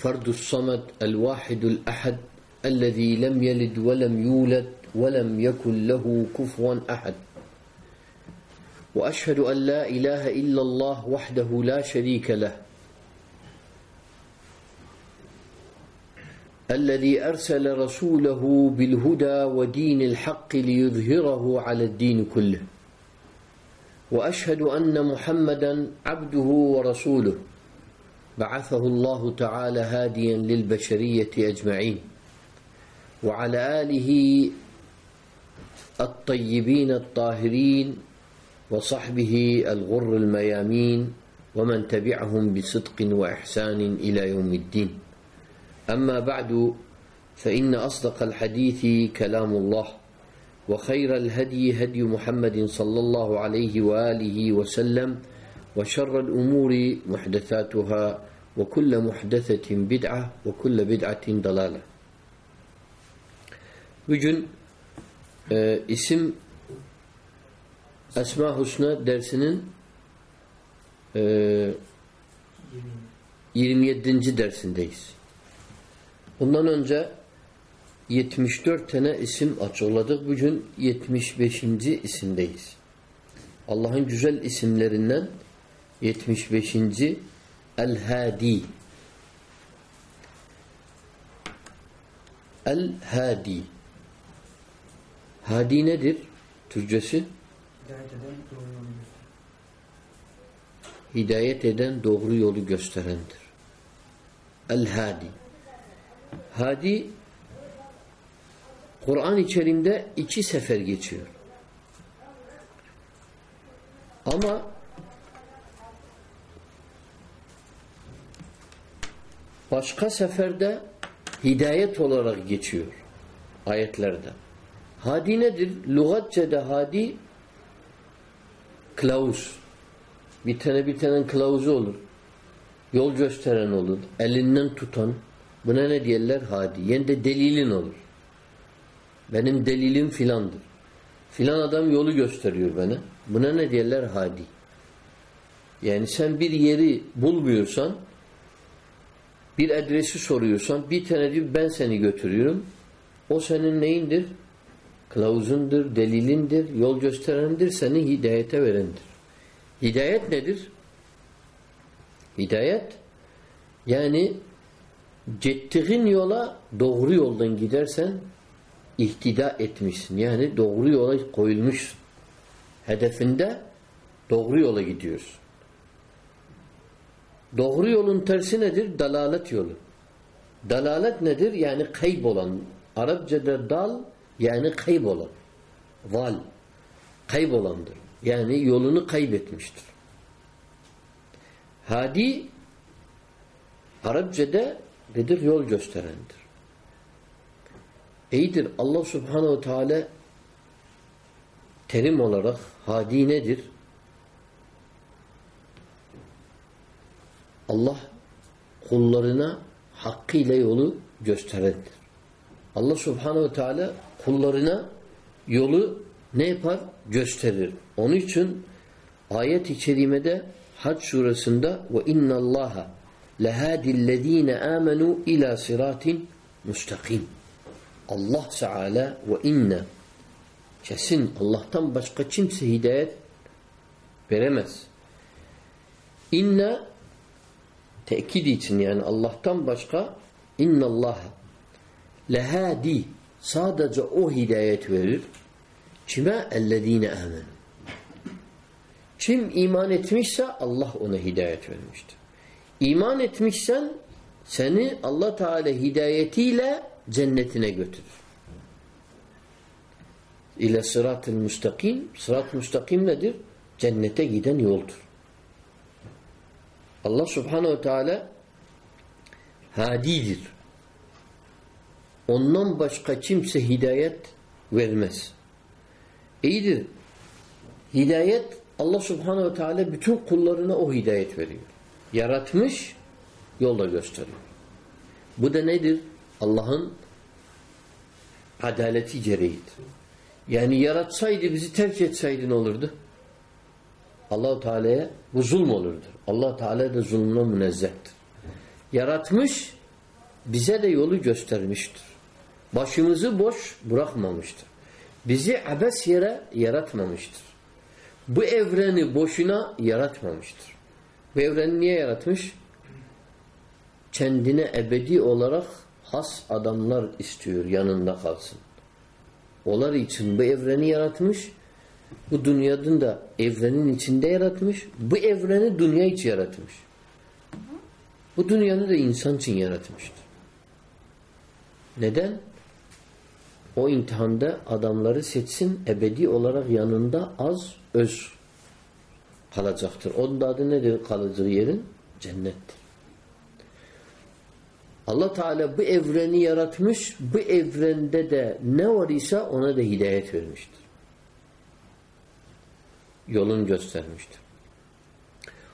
فرد الصمد الواحد الأحد الذي لم يلد ولم يولد ولم يكن له كفوا أحد. وأشهد أن لا إله إلا الله وحده لا شريك له الذي أرسل رسوله بالهدى ودين الحق ليظهره على الدين كله. وأشهد أن محمدا عبده ورسوله. بعثه الله تعالى هاديا للبشرية أجمعين وعلى آله الطيبين الطاهرين وصحبه الغر الميامين ومن تبعهم بصدق وإحسان إلى يوم الدين. أما بعد فإن أصدق الحديث كلام الله وخير الهدي هدي محمد صلى الله عليه وآله وسلم وشر الأمور محدثاتها وكل محدثة بدعة وكل بدعة ضلالة Bugün e, isim Esma Husna dersinin e, 27. dersindeyiz. Bundan önce 74 tane isim açıkladık. Bugün 75. isimdeyiz. Allah'ın güzel isimlerinden 75. El-Hadi El-Hadi Hadi nedir? Türkçesi? Hidayet eden doğru yolu gösterendir. El-Hadi Hadi Kur'an içerisinde iki sefer geçiyor. Ama başka seferde hidayet olarak geçiyor ayetlerde. Hadi nedir? Lugatçede hadi kılavuz. Bir tane bir tane kılavuzu olur. Yol gösteren olur. Elinden tutan. Buna ne diyorlar? Hadi. Yani de delilin olur. Benim delilim filandır. Filan adam yolu gösteriyor bana. Buna ne diyorlar? Hadi. Yani sen bir yeri bulmuyorsan bir adresi soruyorsan bir tane diyor ben seni götürüyorum. O senin neyindir? Kılavuzundur, delilindir, yol gösterendir, seni hidayete verendir. Hidayet nedir? Hidayet yani gittiğin yola doğru yoldan gidersen ihtida etmişsin. Yani doğru yola koyulmuşsun. Hedefinde doğru yola gidiyorsun. Doğru yolun tersi nedir? Dalalet yolu. Dalalet nedir? Yani kaybolan. Arapçada dal yani kaybolan. Val. Kaybolandır. Yani yolunu kaybetmiştir. Hadi Arapçada nedir? Yol gösterendir. İyidir. Allah subhanehu teala terim olarak hadi nedir? Allah kullarına hakkıyla yolu gösterendir. Allah subhanehu ve teala kullarına yolu ne yapar? Gösterir. Onun için ayet-i kerimede Hac suresinde ve inna Allaha lehadillezine amenu ila siratin mustakim. Allah Teala ve inne kesin Allah'tan başka kimse hidayet veremez. İnne tekid için yani Allah'tan başka innallaha lehadi sadece o hidayet verir. Kime? Ellezine amen. Kim iman etmişse Allah ona hidayet vermiştir. İman etmişsen seni Allah Teala hidayetiyle cennetine götürür. İle sırat-ı müstakim. Sırat-ı müstakim nedir? Cennete giden yoldur. Allah subhanehu teala hadidir. Ondan başka kimse hidayet vermez. İyidir. Hidayet Allah subhanehu teala bütün kullarına o hidayet veriyor. Yaratmış, yolda gösteriyor. Bu da nedir? Allah'ın adaleti gereğidir. Yani yaratsaydı bizi terk etseydi ne olurdu? Allahu Teala'ya bu zulm olurdu. Allah Teala da zulmüne münezzehtir. Yaratmış, bize de yolu göstermiştir. Başımızı boş bırakmamıştır. Bizi abes yere yaratmamıştır. Bu evreni boşuna yaratmamıştır. Bu evreni niye yaratmış? Kendine ebedi olarak has adamlar istiyor yanında kalsın. Onlar için bu evreni yaratmış. Bu dünyanın da evrenin içinde yaratmış. Bu evreni dünya için yaratmış. Bu dünyanı da insan için yaratmıştır. Neden? O imtihanda adamları seçsin ebedi olarak yanında az öz kalacaktır. Onun da adı nedir kalacağı yerin? Cennettir. Allah Teala bu evreni yaratmış, bu evrende de ne var ise ona da hidayet vermiştir. Yolun göstermiştir.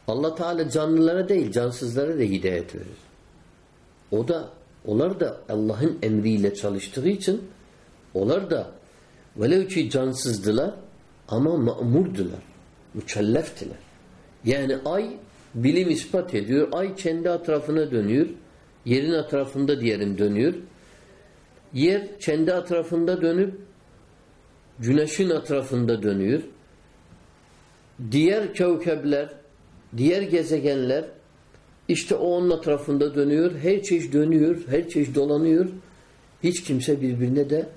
Allah Teala canlılara değil, cansızlara da hidayet verir. O da, onlar da Allah'ın emriyle çalıştığı için onlar da velev ki cansızdılar ama ma'murdular. Mükelleftiler. Yani ay bilim ispat ediyor. Ay kendi etrafına dönüyor. Yerin etrafında diyelim dönüyor. Yer kendi etrafında dönüp güneşin etrafında dönüyor. Diğer kevkebler, diğer gezegenler işte o onun etrafında dönüyor. Her çeşit dönüyor, her çeşit dolanıyor. Hiç kimse birbirine de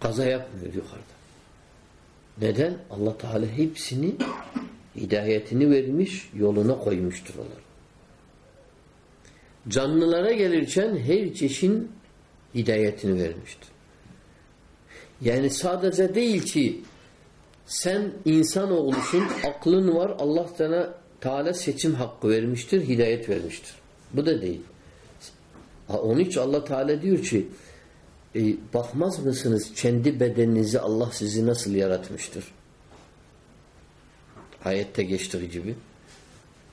kaza yapmıyor yukarıda. Neden? Allah Teala hepsini hidayetini vermiş, yoluna koymuştur onlar. Canlılara gelirken her çeşin hidayetini vermiştir. Yani sadece değil ki sen insan oluşun, aklın var, Allah sana Teala seçim hakkı vermiştir, hidayet vermiştir. Bu da değil. Onun için Allah Teala diyor ki e, bakmaz mısınız kendi bedeninizi Allah sizi nasıl yaratmıştır? Ayette geçtiği gibi.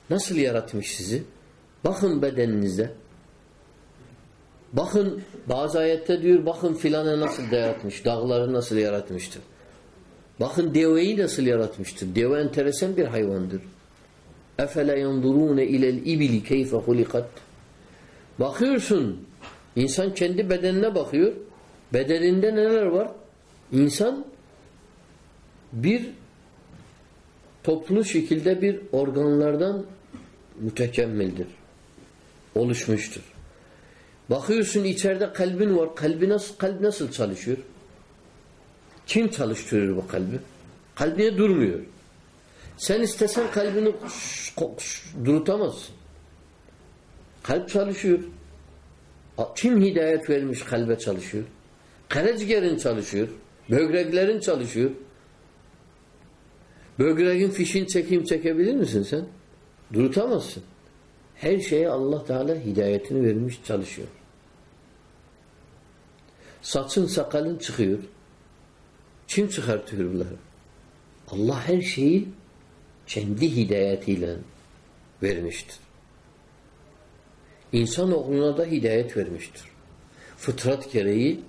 Nasıl yaratmış sizi? Bakın bedeninize. Bakın bazı ayette diyor bakın filanı nasıl yaratmış, dağları nasıl yaratmıştır. Bakın deveyi nasıl yaratmıştır. Deve enteresan bir hayvandır. Efele yandurune ilel ibili keyfe hulikat. Bakıyorsun insan kendi bedenine bakıyor. Bedeninde neler var? İnsan bir toplu şekilde bir organlardan mütekemmildir. Oluşmuştur. Bakıyorsun içeride kalbin var. Kalbi nasıl, kalp nasıl çalışıyor? Kim çalıştırıyor bu kalbi? Kalbiye durmuyor. Sen istesen kalbini durutamazsın. Kalp çalışıyor. Kim hidayet vermiş kalbe çalışıyor? Karaciğerin çalışıyor. Böbreklerin çalışıyor. Böbreğin fişini çekeyim çekebilir misin sen? Durutamazsın. Her şeye Allah Teala hidayetini vermiş çalışıyor. Saçın sakalın çıkıyor. Kim çıkartıyor bunları? Allah her şeyi kendi hidayetiyle vermiştir. İnsan oğluna da hidayet vermiştir. Fıtrat gereği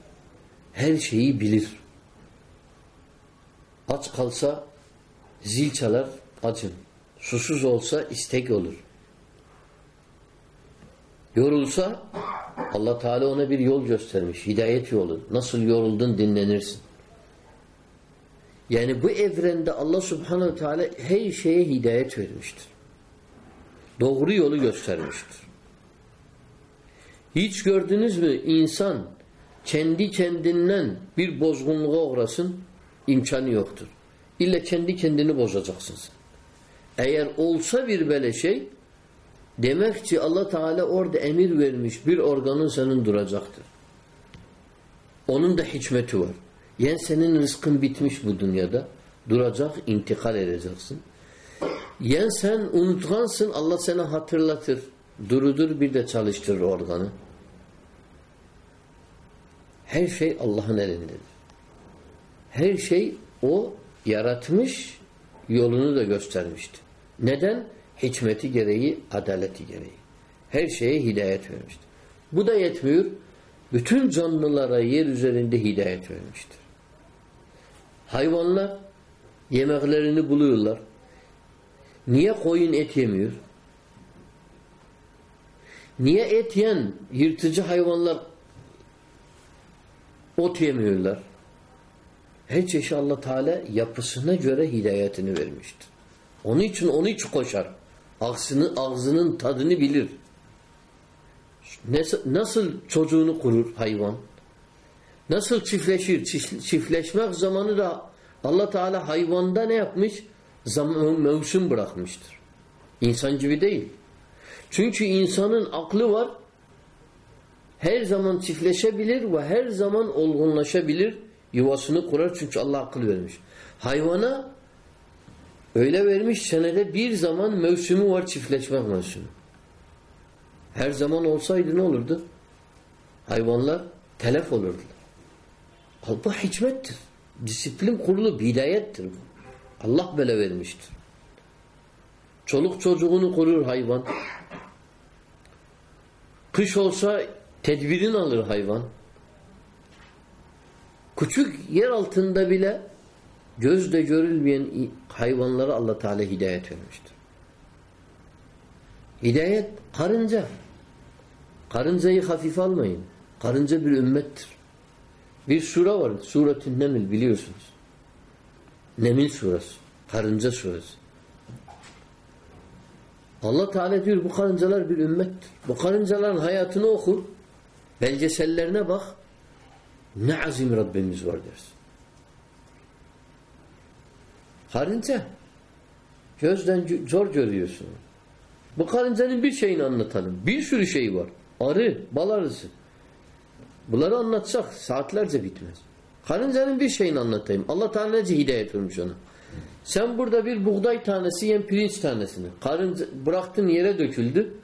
her şeyi bilir. Aç kalsa zil çalar acın. Susuz olsa istek olur. Yorulsa Allah Teala ona bir yol göstermiş. Hidayet yolu. Nasıl yoruldun dinlenirsin. Yani bu evrende Allah Subhanahu Teala her şeye hidayet vermiştir. Doğru yolu göstermiştir. Hiç gördünüz mü insan kendi kendinden bir bozgunluğa uğrasın imkanı yoktur. İlla kendi kendini bozacaksın sen. Eğer olsa bir böyle şey demek ki Allah Teala orada emir vermiş bir organın senin duracaktır. Onun da hikmeti var. Yani senin rızkın bitmiş bu dünyada. Duracak, intikal edeceksin. Yani sen unutkansın Allah sana hatırlatır. Durudur bir de çalıştırır organı. Her şey Allah'ın elindedir. Her şey o yaratmış, yolunu da göstermişti. Neden? Hikmeti gereği, adaleti gereği. Her şeye hidayet vermiştir. Bu da yetmiyor. Bütün canlılara yer üzerinde hidayet vermiştir. Hayvanlar yemeklerini buluyorlar. Niye koyun et yemiyor? Niye et yiyen yırtıcı hayvanlar ot yemiyorlar? Her çeşit Allah Teala yapısına göre hidayetini vermiştir. Onun için onu hiç koşar. Ağzını, ağzının tadını bilir. Nasıl, nasıl çocuğunu kurur hayvan? Nasıl çiftleşir? Çiftleşmek zamanı da Allah Teala hayvanda ne yapmış? Zaman, mevsim bırakmıştır. İnsan gibi değil. Çünkü insanın aklı var. Her zaman çiftleşebilir ve her zaman olgunlaşabilir. Yuvasını kurar çünkü Allah akıl vermiş. Hayvana öyle vermiş senede bir zaman mevsimi var çiftleşmek mevsimi. Her zaman olsaydı ne olurdu? Hayvanlar telef olurdular. Bu hikmettir. Disiplin kurulu bidayettir bu. Allah böyle vermiştir. Çoluk çocuğunu korur hayvan. Kış olsa tedbirini alır hayvan. Küçük yer altında bile gözde görülmeyen hayvanlara Allah Teala hidayet vermiştir. Hidayet karınca. Karıncayı hafife almayın. Karınca bir ümmettir. Bir sure var. Suretün Nemil biliyorsunuz. Nemil suresi. Karınca suresi. Allah Teala diyor bu karıncalar bir ümmettir. Bu karıncaların hayatını okur. Belgesellerine bak. Ne azim Rabbimiz var dersin. Karınca. Gözden zor görüyorsun. Bu karıncanın bir şeyini anlatalım. Bir sürü şey var. Arı, bal arısı. Bunları anlatsak saatlerce bitmez. Karıncanın bir şeyini anlatayım. Allah Teala nece hidayet vermiş ona. Sen burada bir buğday tanesi yem pirinç tanesini. Karınca bıraktın yere döküldü.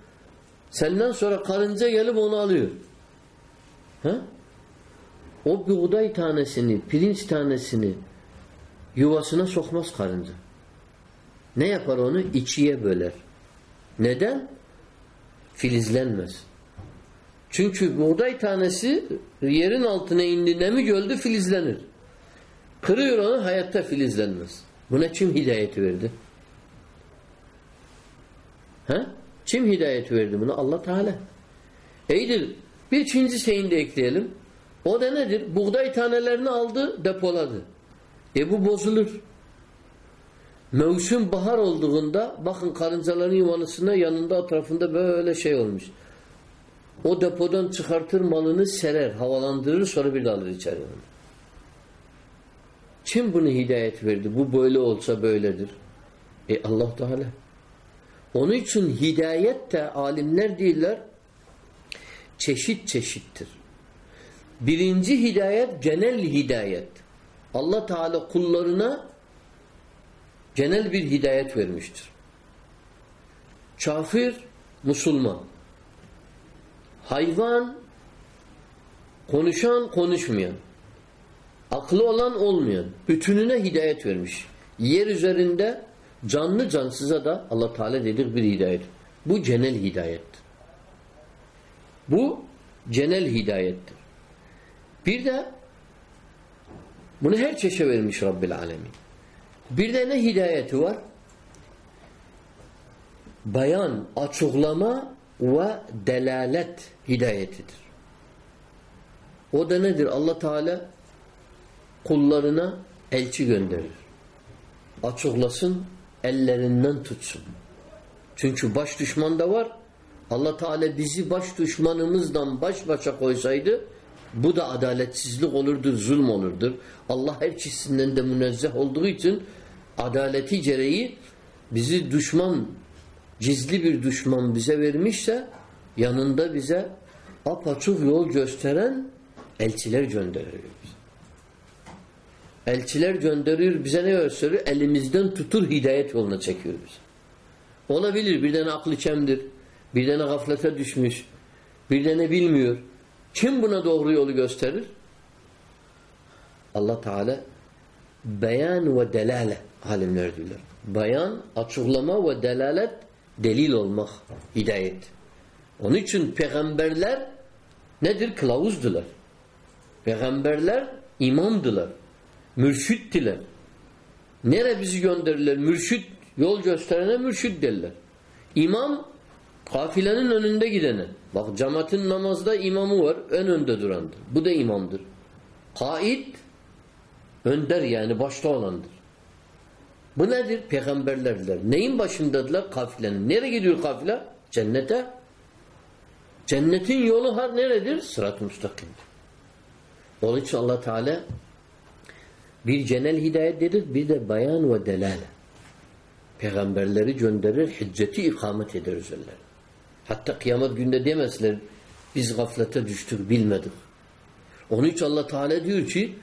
Senden sonra karınca gelip onu alıyor. Ha? O buğday tanesini, pirinç tanesini yuvasına sokmaz karınca. Ne yapar onu? İçiye böler. Neden? Filizlenmez. Çünkü buğday tanesi yerin altına indi nemi göldü filizlenir. Kırıyor onu hayatta filizlenmez. Buna kim hidayet verdi? Ha? Kim hidayet verdi buna? Allah Teala. İyidir. Bir ikinci şeyini de ekleyelim. O da nedir? Buğday tanelerini aldı, depoladı. E bu bozulur. Mevsim bahar olduğunda bakın karıncaların yuvanısına yanında etrafında böyle şey olmuş. O depodan çıkartır malını serer, havalandırır sonra bir de alır içeri. Kim bunu hidayet verdi? Bu böyle olsa böyledir. E Allah Teala. Onun için hidayet de alimler değiller çeşit çeşittir. Birinci hidayet genel hidayet. Allah Teala kullarına genel bir hidayet vermiştir. Kafir, Müslüman. Hayvan, konuşan, konuşmayan. Aklı olan, olmayan. Bütününe hidayet vermiş. Yer üzerinde canlı cansıza da Allah Teala dedik bir hidayet. Bu genel hidayettir. Bu genel hidayettir. Bir de bunu her çeşe vermiş Rabbil Alemin. Bir de ne hidayeti var? Bayan, açıklama ve delalet hidayetidir. O da nedir? Allah Teala kullarına elçi gönderir. Açıklasın, ellerinden tutsun. Çünkü baş düşman da var. Allah Teala bizi baş düşmanımızdan baş başa koysaydı bu da adaletsizlik olurdur, zulm olurdur. Allah her çizsinden de münezzeh olduğu için adaleti gereği bizi düşman, gizli bir düşman bize vermişse yanında bize apaçuk yol gösteren elçiler gönderiyor. Elçiler gönderiyor bize ne gösteriyor? Elimizden tutur hidayet yoluna çekiyor bizi. Olabilir bir tane aklı kemdir, bir tane gaflete düşmüş, bir tane bilmiyor. Kim buna doğru yolu gösterir? Allah Teala beyan ve delale alimler diyorlar. Bayan, açıklama ve delalet delil olmak, hidayet. Onun için peygamberler nedir? Kılavuzdular. Peygamberler imamdılar. Mürşittiler. Nere bizi gönderirler? Mürşit, yol gösterene mürşit derler. İmam, kafilenin önünde gidene. Bak cemaatin namazda imamı var, ön önde durandır. Bu da imamdır. Kaid, önder yani başta olandır. Bu nedir? Peygamberlerdiler. Neyin başındadılar? Kafilenin. Nereye gidiyor kafile? Cennete. Cennetin yolu har neredir? Sırat-ı müstakimdir. Onun için allah Teala bir genel hidayet dedir, bir de bayan ve delale. Peygamberleri gönderir, hücceti ikamet eder üzerlerine. Hatta kıyamet günde demezler, biz gaflete düştük, bilmedik. Onun için allah Teala diyor ki,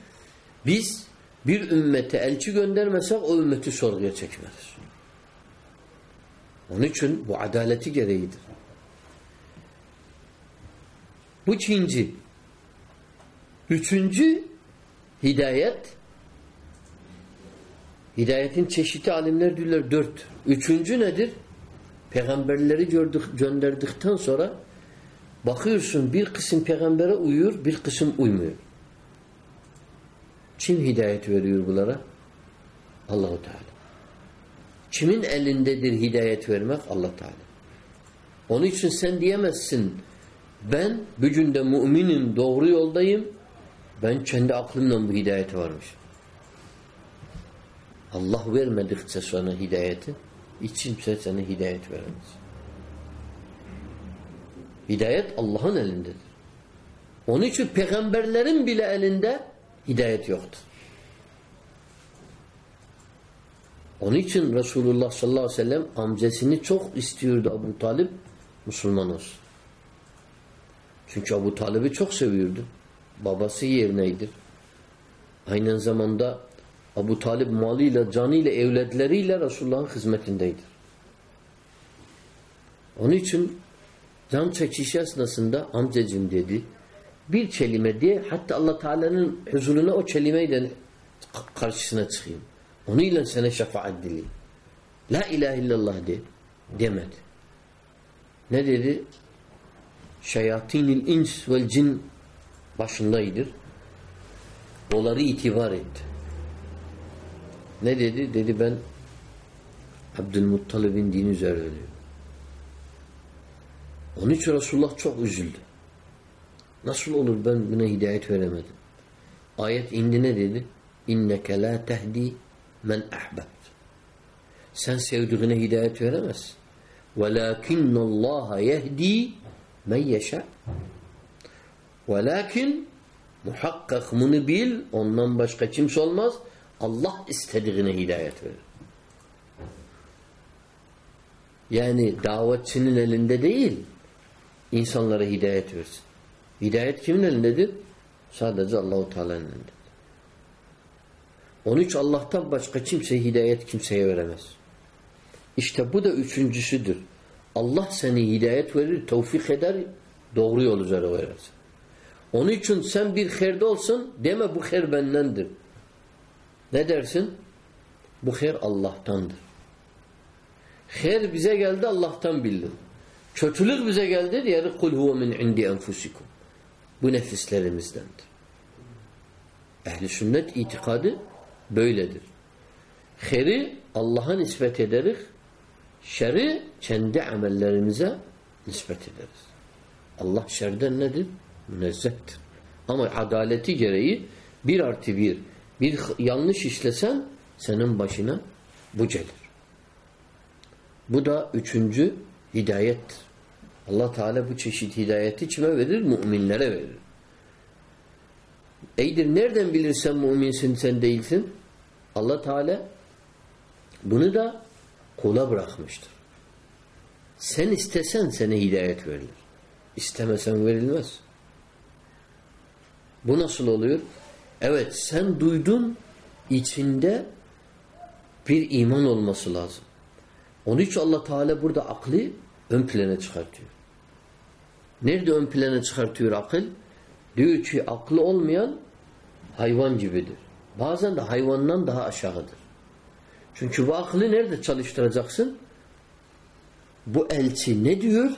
biz bir ümmete elçi göndermesek o ümmeti sorguya çekmeriz. Onun için bu adaleti gereğidir. Bu ikinci. Üçüncü hidayet hidayetin çeşitli alimler diyorlar dört. Üçüncü nedir? Peygamberleri gördük, gönderdikten sonra bakıyorsun bir kısım peygambere uyuyor, bir kısım uymuyor. Kim hidayet veriyor bunlara? Allahu Teala. Kimin elindedir hidayet vermek? Allah Teala. Onun için sen diyemezsin ben bugün de müminim, doğru yoldayım. Ben kendi aklımla bu hidayete varmış. Allah vermedikçe sana hidayeti hiç kimse sana hidayet veremez. Hidayet Allah'ın elindedir. Onun için peygamberlerin bile elinde hidayet yoktur. Onun için Resulullah sallallahu aleyhi ve sellem amcasını çok istiyordu Abu Talib Müslüman olsun. Çünkü Abu Talib'i çok seviyordu. Babası yerineydir. Aynı zamanda Abu Talib malıyla, canıyla, evladlarıyla Resulullah'ın hizmetindeydir. Onun için can çekişi esnasında amcacım dedi. Bir kelime diye hatta Allah Teala'nın huzuruna o kelimeyle karşısına çıkayım. Onunla sana şefaat dileyim. La ilahe illallah de. Demedi. Ne dedi? Şeyatinil ins vel cin başındaydır. Onları itibar etti. Ne dedi? Dedi ben Abdülmuttalib'in dini üzere ölüyorum. Onun için Resulullah çok üzüldü. Nasıl olur ben buna hidayet veremedim? Ayet indi ne dedi? İnneke la tehdi men ahbebt. Sen sevdiğine hidayet veremezsin. وَلَاكِنَّ اللّٰهَ يَهْد۪ي men yeşe. Velakin muhakkak bunu bil, ondan başka kimse olmaz. Allah istediğine hidayet verir. Yani davetçinin elinde değil, insanlara hidayet versin. Hidayet kimin elindedir? Sadece Allahu Teala'nın elindedir. Onun için Allah'tan başka kimse hidayet kimseye veremez. İşte bu da üçüncüsüdür. Allah seni hidayet verir, tevfik eder, doğru yol üzere verir. Onun için sen bir herde olsun, deme bu her bendendir. Ne dersin? Bu her Allah'tandır. Her bize geldi Allah'tan bildim. Kötülük bize geldi diğeri kul huve min indi enfusikum. Bu nefislerimizdendir. Ehli sünnet itikadı böyledir. Heri Allah'a nispet ederiz. Şer'i kendi amellerimize nispet ederiz. Allah şerden nedir? Münezzehtir. Ama adaleti gereği bir artı bir bir yanlış işlesen senin başına bu gelir. Bu da üçüncü hidayettir. Allah Teala bu çeşit hidayeti kime verir? Müminlere verir. Eydir nereden bilirsen müminsin sen değilsin? Allah Teala bunu da kula bırakmıştır. Sen istesen sana hidayet verilir. İstemesen verilmez. Bu nasıl oluyor? Evet sen duydun içinde bir iman olması lazım. Onun için Allah Teala burada aklı ön plana çıkartıyor. Nerede ön plana çıkartıyor akıl? Diyor ki aklı olmayan hayvan gibidir. Bazen de hayvandan daha aşağıdır. Çünkü bu aklı nerede çalıştıracaksın? Bu elçi ne diyor?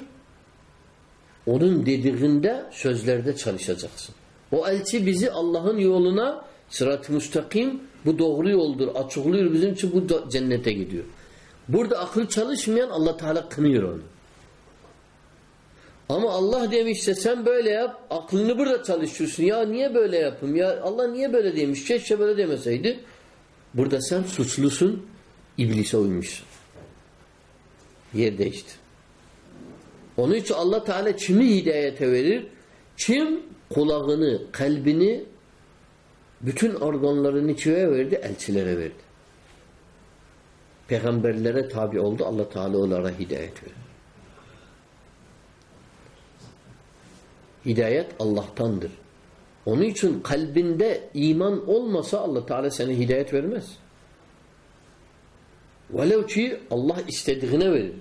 Onun dediğinde sözlerde çalışacaksın. O elçi bizi Allah'ın yoluna sırat-ı müstakim bu doğru yoldur. Açıklıyor bizim için bu cennete gidiyor. Burada akıl çalışmayan Allah Teala kınıyor onu. Ama Allah demişse sen böyle yap, aklını burada çalışıyorsun. Ya niye böyle yapayım? Ya Allah niye böyle demiş? Keşke böyle demeseydi. Burada sen suçlusun, iblise uymuşsun. Yer değişti. Onun için Allah Teala kimi hidayete verir? Kim kulağını, kalbini, bütün organlarını kime verdi? Elçilere verdi. Peygamberlere tabi oldu. Allah Teala onlara hidayet verir. Hidayet Allah'tandır. Onun için kalbinde iman olmasa Allah Teala sana hidayet vermez. Velev ki Allah istediğine verir.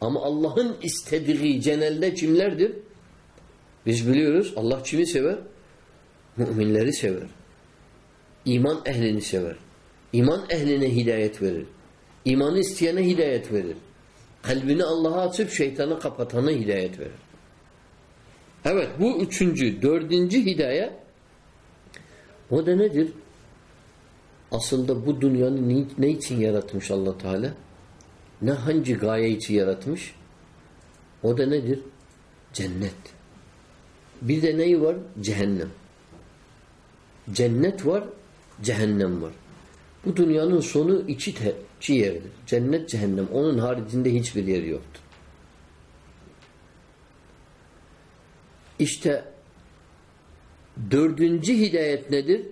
Ama Allah'ın istediği genelde kimlerdir? Biz biliyoruz Allah kimi sever? Müminleri sever. İman ehlini sever. İman ehline hidayet verir. İmanı isteyene hidayet verir. Kalbini Allah'a açıp şeytanı kapatana hidayet verir. Evet bu üçüncü, dördüncü hidayet o da nedir? Aslında bu dünyanı ne için yaratmış allah Teala? Ne hangi gaye için yaratmış? O da nedir? Cennet. Bir de neyi var? Cehennem. Cennet var, cehennem var. Bu dünyanın sonu iki, te, iki yerdir. Cennet, cehennem. Onun haricinde hiçbir yer yoktur. İşte dördüncü hidayet nedir?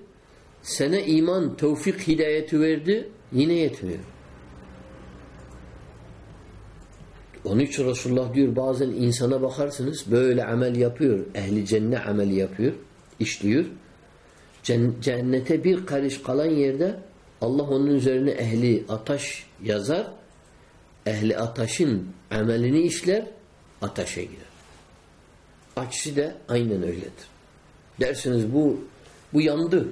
Sana iman, tevfik hidayeti verdi, yine yetmiyor. Onun için Resulullah diyor bazen insana bakarsınız böyle amel yapıyor. Ehli cennet amel yapıyor, işliyor. Cennete bir karış kalan yerde Allah onun üzerine ehli ataş yazar. Ehli ataşın amelini işler, ataşa girer. Aksi de aynen öyledir. Dersiniz bu bu yandı.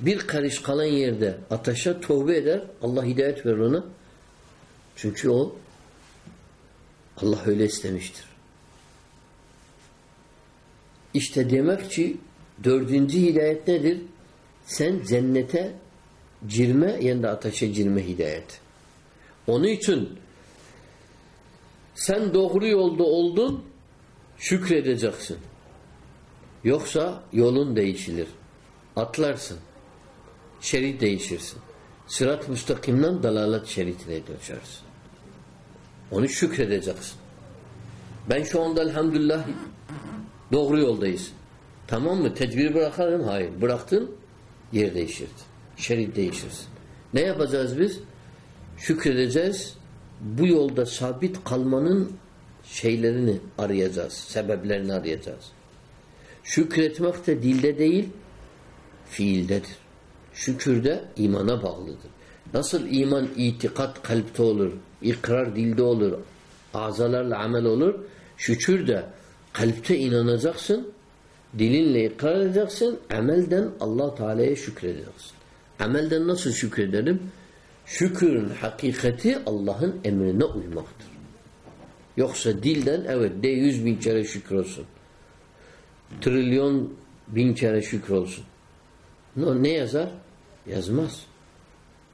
Bir karış kalan yerde ataşa tövbe eder. Allah hidayet verir ona. Çünkü o Allah öyle istemiştir. İşte demek ki dördüncü hidayet nedir? Sen cennete girme yani de ateşe girme hidayet. Onun için sen doğru yolda oldun şükredeceksin. Yoksa yolun değişilir. Atlarsın. Şerit değişirsin. Sırat müstakimden dalalet şeritine düşersin. Onu şükredeceksin. Ben şu anda elhamdülillah doğru yoldayız. Tamam mı? Tedbir bırakalım? Hayır. Bıraktın yer değişirdi. Şerit değişirsin. Ne yapacağız biz? Şükredeceğiz. Bu yolda sabit kalmanın şeylerini arayacağız. Sebeplerini arayacağız. Şükretmek de dilde değil, fiildedir. Şükür de imana bağlıdır. Nasıl iman itikat kalpte olur, ikrar dilde olur, azalarla amel olur, şükür de kalpte inanacaksın, dilinle ikrar edeceksin, amelden Allah Teala'ya şükredeceksin. Amelden nasıl şükredelim? Şükürün hakikati Allah'ın emrine uymaktır. Yoksa dilden evet de yüz bin kere şükür olsun. Trilyon bin kere şükür olsun. Ne, ne yazar? Yazmaz.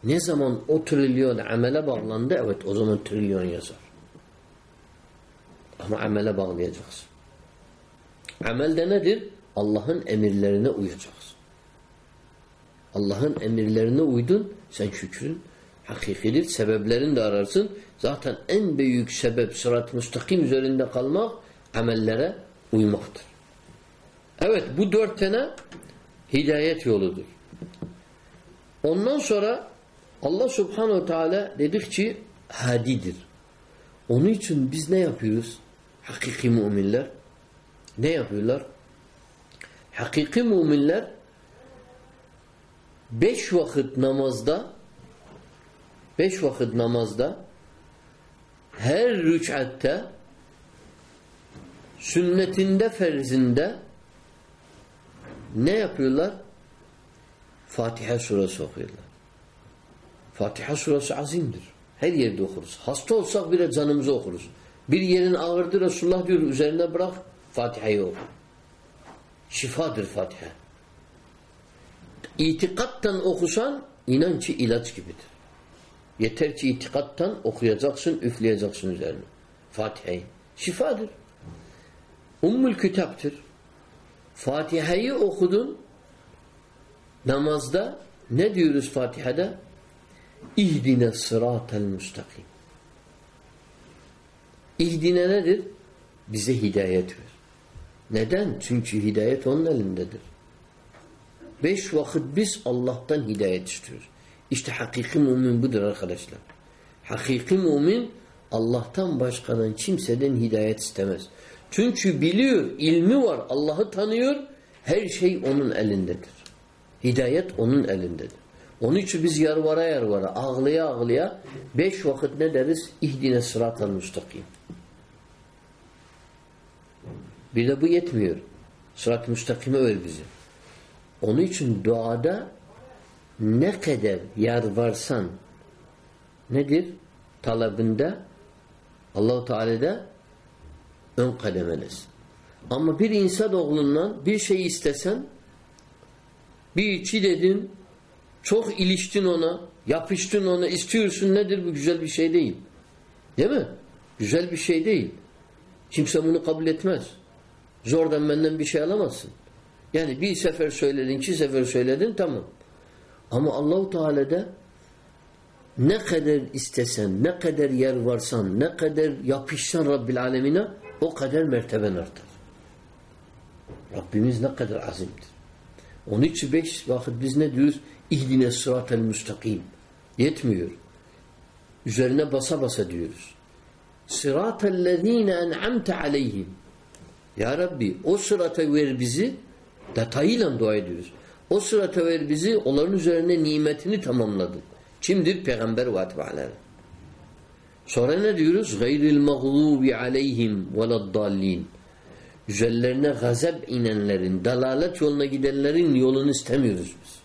Ne zaman o trilyon amele bağlandı evet o zaman trilyon yazar. Ama amele bağlayacaksın. Amel de nedir? Allah'ın emirlerine uyacaksın. Allah'ın emirlerine uydun sen şükrün hakikidir. Sebeplerini de ararsın. Zaten en büyük sebep sırat müstakim üzerinde kalmak amellere uymaktır. Evet bu dört tane hidayet yoludur. Ondan sonra Allah subhanehu teala dedik ki hadidir. Onun için biz ne yapıyoruz? Hakiki müminler ne yapıyorlar? Hakiki müminler beş vakit namazda beş vakit namazda her rüçatte sünnetinde ferzinde ne yapıyorlar? Fatiha suresi okuyorlar. Fatiha suresi azimdir. Her yerde okuruz. Hasta olsak bile canımızı okuruz. Bir yerin ağırdır Resulullah diyor üzerine bırak Fatiha'yı oku. Şifadır Fatiha. İtikattan okusan inan ki ilaç gibidir. Yeter ki itikattan okuyacaksın, üfleyeceksin üzerine. Fatiha'yı. Şifadır. Ummul kitaptır. Fatiha'yı okudun namazda ne diyoruz Fatiha'da? İhdine sıratel müstakim. İhdine nedir? Bize hidayet ver. Neden? Çünkü hidayet onun elindedir. Beş vakit biz Allah'tan hidayet istiyoruz. İşte hakiki mümin budur arkadaşlar. Hakiki mümin Allah'tan başkadan kimseden hidayet istemez. Çünkü biliyor, ilmi var, Allah'ı tanıyor, her şey onun elindedir. Hidayet onun elindedir. Onun için biz yarvara yarvara, ağlaya ağlaya beş vakit ne deriz? İhdine sıratel müstakim. Bir de bu yetmiyor. Sırat-ı müstakime ver bizi. Onun için duada ne kadar yarvarsan nedir? Talabında Allahu Teala'da ön kademedesin. Ama bir insan oğlundan bir şey istesen bir içi dedin çok iliştin ona yapıştın ona istiyorsun nedir bu güzel bir şey değil. Değil mi? Güzel bir şey değil. Kimse bunu kabul etmez. Zordan benden bir şey alamazsın. Yani bir sefer söyledin, iki sefer söyledin tamam. Ama Allahu Teala'da ne kadar istesen, ne kadar yer varsan, ne kadar yapışsan Rabbil Alemine o kadar merteben artar. Rabbimiz ne kadar azimdir. Onun için beş vakit biz ne diyoruz? İhdine sıratel müstakim. Yetmiyor. Üzerine basa basa diyoruz. Sıratellezine en'amte aleyhim. Ya Rabbi o sırata ver bizi detayıyla dua ediyoruz. O sırata ver bizi onların üzerine nimetini tamamladın. Kimdir? Peygamber ve atba'ları. Sonra ne diyoruz? Gayril mağlubi aleyhim veleddallin. Üzerlerine gazap inenlerin, dalalet yoluna gidenlerin yolunu istemiyoruz biz.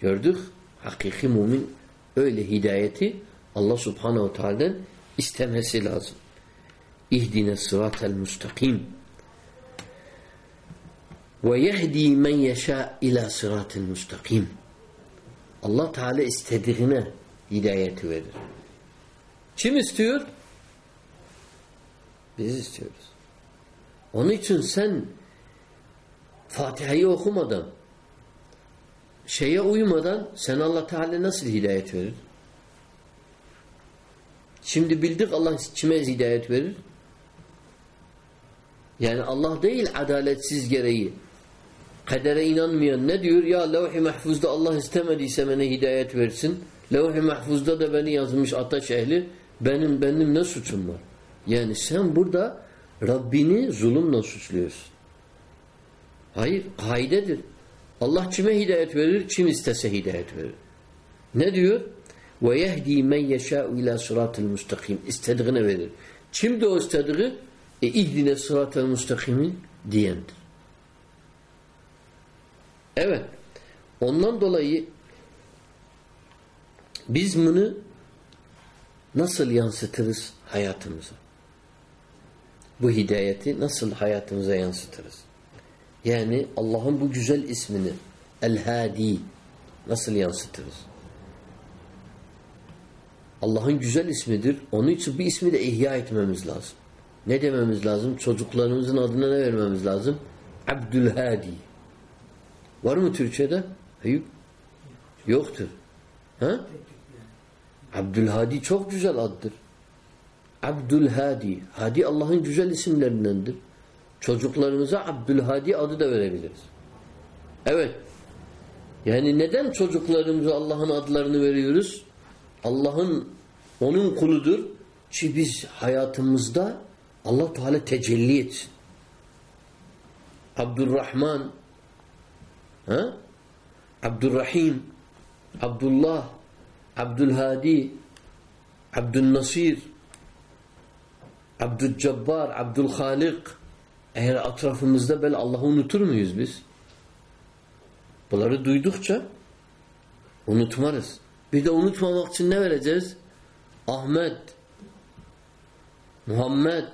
Gördük. Hakiki mümin öyle hidayeti Allah subhanehu teala'dan istemesi lazım. İhdine sıratel müstakim ve yehdi men yeşâ ila sıratel müstakim Allah Teala istediğine hidayeti verir. Kim istiyor? Biz istiyoruz. Onun için sen Fatiha'yı okumadan şeye uymadan sen Allah Teala nasıl hidayet verir? Şimdi bildik Allah kime hidayet verir? Yani Allah değil adaletsiz gereği. Kadere inanmayan ne diyor? Ya levh-i mahfuzda Allah istemediyse bana hidayet versin. Levh-i mahfuzda da beni yazmış ateş ehli. Benim benim ne suçum var? Yani sen burada Rabbini zulümle suçluyorsun. Hayır, kaidedir. Allah kime hidayet verir? Kim istese hidayet verir. Ne diyor? Ve yehdi men yeşâ'u ilâ sıratil müstakim. İstediğine verir. Kim de o istediği? E ihdine sıratel müstakimin diyendir. Evet. Ondan dolayı biz bunu nasıl yansıtırız hayatımıza? Bu hidayeti nasıl hayatımıza yansıtırız? Yani Allah'ın bu güzel ismini El-Hadi nasıl yansıtırız? Allah'ın güzel ismidir. Onun için bir ismi de ihya etmemiz lazım. Ne dememiz lazım? Çocuklarımızın adına ne vermemiz lazım? Abdülhadi. Var mı Türkçe'de? Hayır. Yoktur. Ha? Abdülhadi çok güzel addır. Abdülhadi. Hadi Allah'ın güzel isimlerindendir. Çocuklarımıza Abdülhadi adı da verebiliriz. Evet. Yani neden çocuklarımıza Allah'ın adlarını veriyoruz? Allah'ın onun kuludur. Ki biz hayatımızda Allah Teala tecelli etsin. Abdurrahman ha? Abdurrahim Abdullah Abdülhadi Abdülnasir Abdülcebbar Abdülhalik eğer etrafımızda böyle Allah'ı unutur muyuz biz? Bunları duydukça unutmarız. Bir de unutmamak için ne vereceğiz? Ahmet, Muhammed,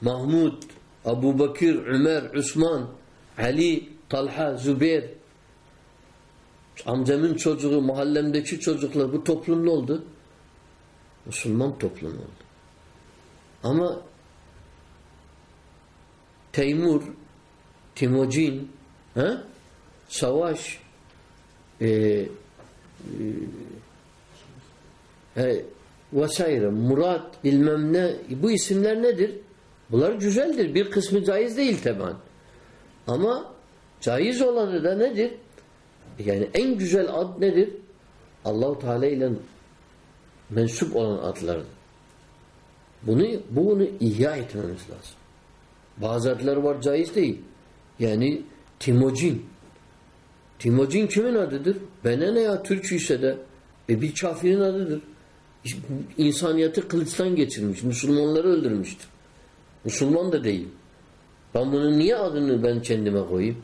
Mahmud, Abu Bakır, Ömer, Osman, Ali, Talha, Zübeyir, amcamın çocuğu, mahallemdeki çocuklar bu toplum ne oldu? Müslüman toplum oldu. Ama Teymur, Timocin, he? Savaş, e, e, e, vesaire, Murat, bilmem ne, bu isimler nedir? Bunlar güzeldir. Bir kısmı caiz değil taban. Ama caiz olanı da nedir? Yani en güzel ad nedir? Allahu Teala ile mensup olan adlardır. Bunu bunu ihya etmemiz lazım. Bazı adlar var caiz değil. Yani Timocin. Timocin kimin adıdır? Bana ne ya Türk ise de e bir kafirin adıdır. İnsaniyeti kılıçtan geçirmiş. Müslümanları öldürmüştür. Müslüman da değil. Ben bunun niye adını ben kendime koyayım?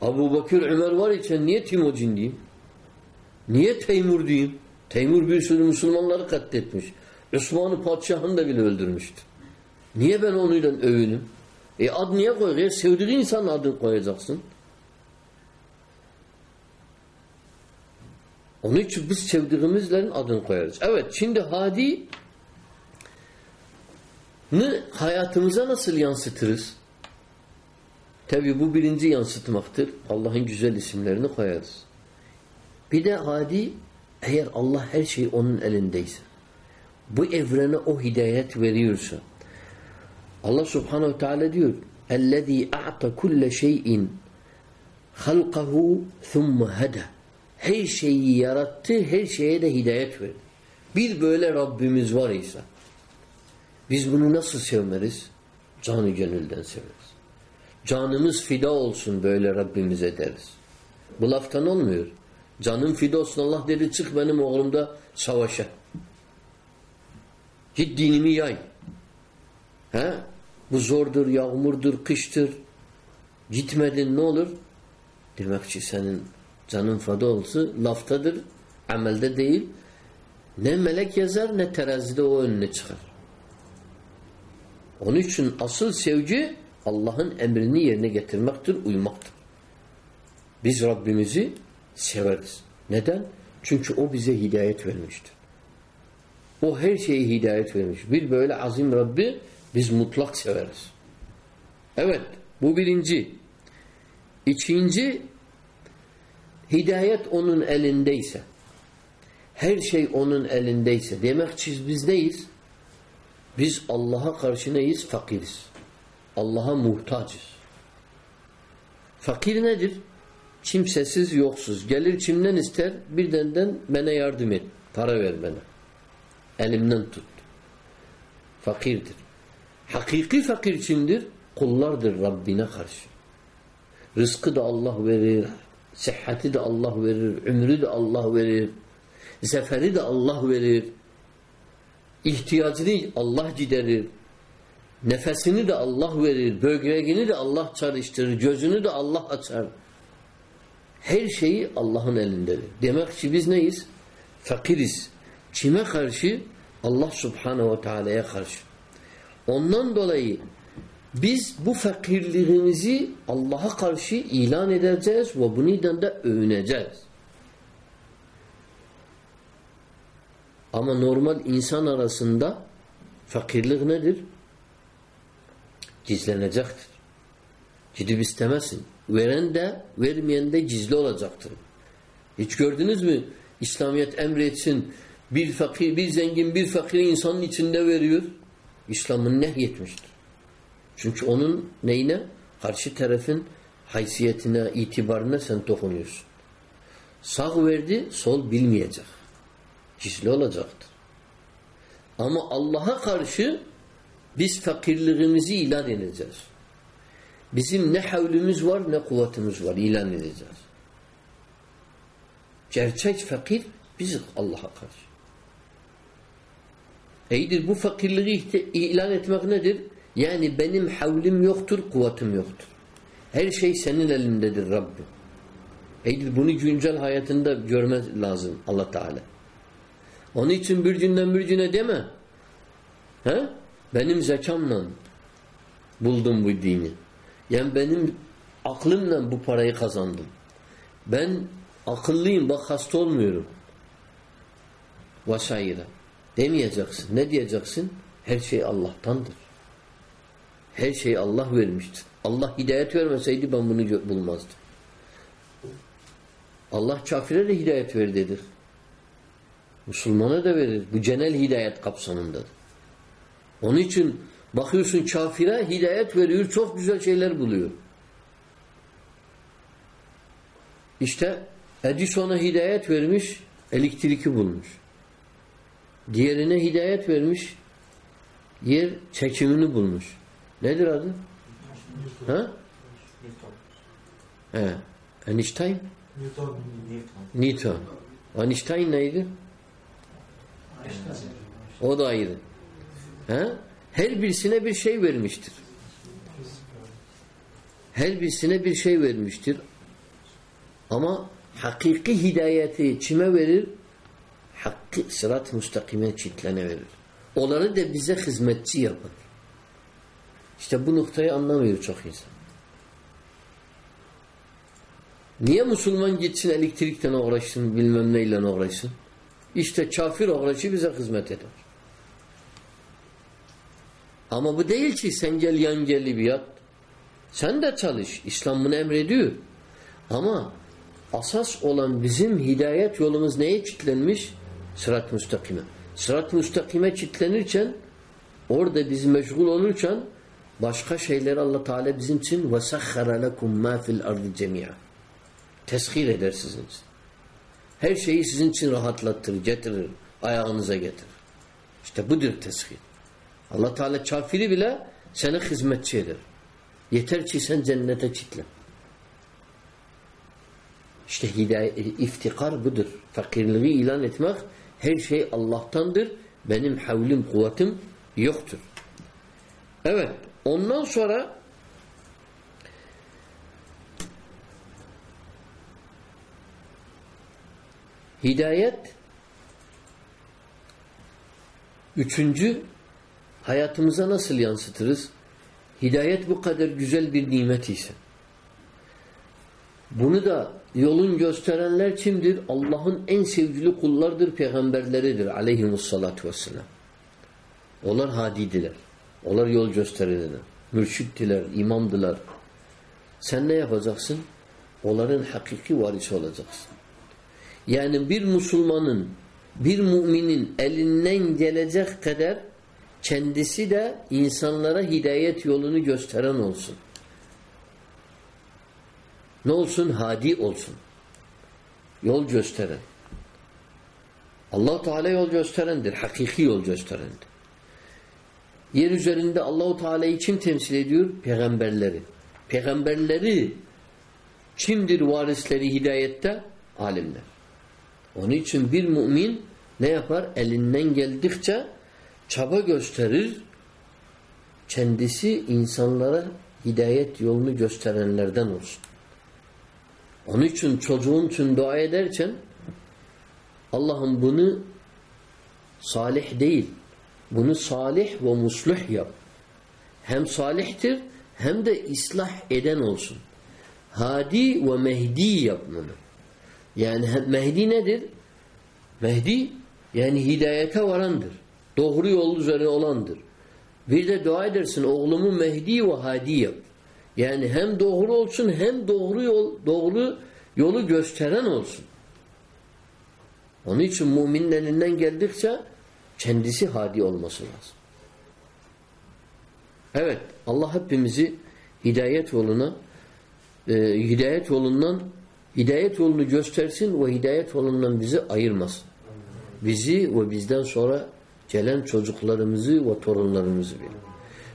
Abu Bakır Ömer var için niye Timocin diyeyim? Niye Teymur diyeyim? Teymur bir sürü Müslümanları katletmiş. Osmanlı padişahını da bile öldürmüştür. Niye ben onunla övünüm? E ad niye koyuyor? Sevdiğin insan adını koyacaksın. Onun için biz sevdiğimizlerin adını koyarız. Evet şimdi Hadi hayatımıza nasıl yansıtırız? Tabi bu birinci yansıtmaktır. Allah'ın güzel isimlerini koyarız. Bir de hadi eğer Allah her şey onun elindeyse bu evrene o hidayet veriyorsa Allah subhanehu teala diyor اَلَّذ۪ي اَعْطَ كُلَّ شَيْءٍ خَلْقَهُ ثُمَّ هَدَى Her şeyi yarattı, her şeye de hidayet verdi. Bir böyle Rabbimiz var ise biz bunu nasıl sevmeriz? Canı gönülden severiz. Canımız fida olsun böyle Rabbimize deriz. Bu laftan olmuyor. Canım fida olsun Allah dedi çık benim oğlumda savaşa. Git dinimi yay. He? Bu zordur, yağmurdur, kıştır. Gitmedin ne olur? Demek ki senin canın fada olsun laftadır, amelde değil. Ne melek yazar ne terazide o önüne çıkar. Onun için asıl sevgi Allah'ın emrini yerine getirmektir, uymaktır. Biz Rabbimizi severiz. Neden? Çünkü O bize hidayet vermiştir. O her şeye hidayet vermiş. Bir böyle azim Rabbi biz mutlak severiz. Evet, bu birinci. İkinci, hidayet onun elindeyse, her şey onun elindeyse, demek ki biz neyiz? Biz Allah'a karşı neyiz? Fakiriz. Allah'a muhtacız. Fakir nedir? Kimsesiz, yoksuz. Gelir kimden ister? Birdenden bana yardım et. Para ver bana. Elimden tut. Fakirdir. Hakiki fakir kimdir? Kullardır Rabbine karşı. Rızkı da Allah verir. Sıhhati de Allah verir. Ömrü de Allah verir. Zeferi de Allah verir. İhtiyacını Allah giderir. Nefesini de Allah verir. Böbreğini de Allah çalıştırır. Gözünü de Allah açar. Her şeyi Allah'ın elindedir. Demek ki biz neyiz? Fakiriz. Kime karşı? Allah subhanehu ve teala'ya karşı. Ondan dolayı biz bu fakirliğimizi Allah'a karşı ilan edeceğiz ve bundan da övüneceğiz. Ama normal insan arasında fakirlik nedir? Gizlenecektir. Gidip istemesin. Veren de vermeyen de gizli olacaktır. Hiç gördünüz mü? İslamiyet emretsin. Bir fakir, bir zengin, bir fakir insanın içinde veriyor. İslam'ın nehyetmiştir. Çünkü onun neyine? Karşı tarafın haysiyetine, itibarına sen dokunuyorsun. Sağ verdi, sol bilmeyecek. Gizli olacaktır. Ama Allah'a karşı biz fakirliğimizi ilan edeceğiz. Bizim ne havlimiz var ne kuvvetimiz var ilan edeceğiz. Gerçek fakir biz Allah'a karşı. İyidir bu fakirliği ilan etmek nedir? Yani benim havlim yoktur, kuvvetim yoktur. Her şey senin elindedir Rabbim. Eydir bunu güncel hayatında görme lazım Allah Teala. Onun için bir günden bir güne deme. He? Benim zekamla buldum bu dini. Yani benim aklımla bu parayı kazandım. Ben akıllıyım bak hasta olmuyorum. Vesaire. Demeyeceksin. Ne diyeceksin? Her şey Allah'tandır. Her şey Allah vermiştir. Allah hidayet vermeseydi ben bunu bulmazdım. Allah kafire de hidayet verdidir. Müslümana da verir. Bu genel hidayet kapsamındadır. Onun için bakıyorsun kafire hidayet veriyor. Çok güzel şeyler buluyor. İşte Edison'a hidayet vermiş, elektriki bulmuş. Diğerine hidayet vermiş, yer çekimini bulmuş. Nedir adı? Ha? He. Einstein? Newton. Newton. Einstein neydi? O da ayrı. He? Her birisine bir şey vermiştir. Her birisine bir şey vermiştir. Ama hakiki hidayeti kime verir? Hakkı sırat müstakime çitlene verir. Onları da bize hizmetçi yapar. İşte bu noktayı anlamıyor çok insan. Niye Müslüman gitsin elektrikten uğraşsın bilmem neyle uğraşsın? İşte kafir uğraşı bize hizmet eder. Ama bu değil ki sen gel yan gelli bir yat. Sen de çalış. İslam bunu emrediyor. Ama asas olan bizim hidayet yolumuz neye kilitlenmiş? Sırat müstakime. Sırat müstakime kilitlenirken orada biz meşgul olurken başka şeyler Allah Teala bizim için sahhara lekum ma fil ardı cemi'a. Teshir eder sizin için. Her şeyi sizin için rahatlattır, getirir, ayağınıza getirir. İşte budur teshir. Allah Teala kafiri bile sana hizmetçi eder. Yeter ki sen cennete çitle. İşte hidayet, iftikar budur. Fakirliği ilan etmek her şey Allah'tandır. Benim havlim, kuvvetim yoktur. Evet. Ondan sonra hidayet üçüncü hayatımıza nasıl yansıtırız? Hidayet bu kadar güzel bir nimet ise bunu da yolun gösterenler kimdir? Allah'ın en sevgili kullardır, peygamberleridir aleyhimussalatu vesselam. Onlar hadidiler. Onlar yol gösterirler. Mürşittiler, imamdılar. Sen ne yapacaksın? Onların hakiki varisi olacaksın. Yani bir Müslümanın, bir müminin elinden gelecek kadar kendisi de insanlara hidayet yolunu gösteren olsun. Ne olsun? Hadi olsun. Yol gösteren. allah Teala yol gösterendir. Hakiki yol gösterendir. Yer üzerinde Allahu Teala'yı kim temsil ediyor? Peygamberleri. Peygamberleri kimdir varisleri hidayette? Alimler. Onun için bir mümin ne yapar? Elinden geldikçe çaba gösterir. Kendisi insanlara hidayet yolunu gösterenlerden olsun. Onun için çocuğun için dua ederken Allah'ım bunu salih değil, bunu salih ve musluh yap. Hem salihtir hem de islah eden olsun. Hadi ve Mehdi yap bunu. Yani Mehdi nedir? Mehdi yani hidayete varandır. Doğru yol üzerine olandır. Bir de dua edersin oğlumu Mehdi ve Hadi yap. Yani hem doğru olsun hem doğru yol doğru yolu gösteren olsun. Onun için müminin elinden geldikçe kendisi hadi olması lazım. Evet, Allah hepimizi hidayet yoluna e, hidayet yolundan hidayet yolunu göstersin ve hidayet yolundan bizi ayırmasın. Bizi ve bizden sonra gelen çocuklarımızı ve torunlarımızı bilir.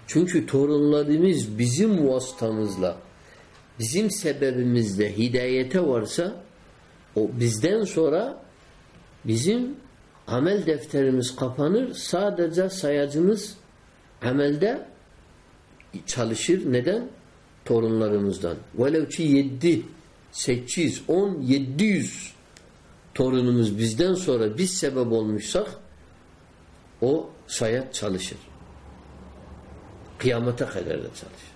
Çünkü torunlarımız bizim vasıtamızla bizim sebebimizle hidayete varsa o bizden sonra bizim amel defterimiz kapanır. Sadece sayacımız amelde çalışır. Neden? Torunlarımızdan. Velev ki yedi 800, 10, 700 torunumuz bizden sonra biz sebep olmuşsak o sayat çalışır. Kıyamete kadar da çalışır.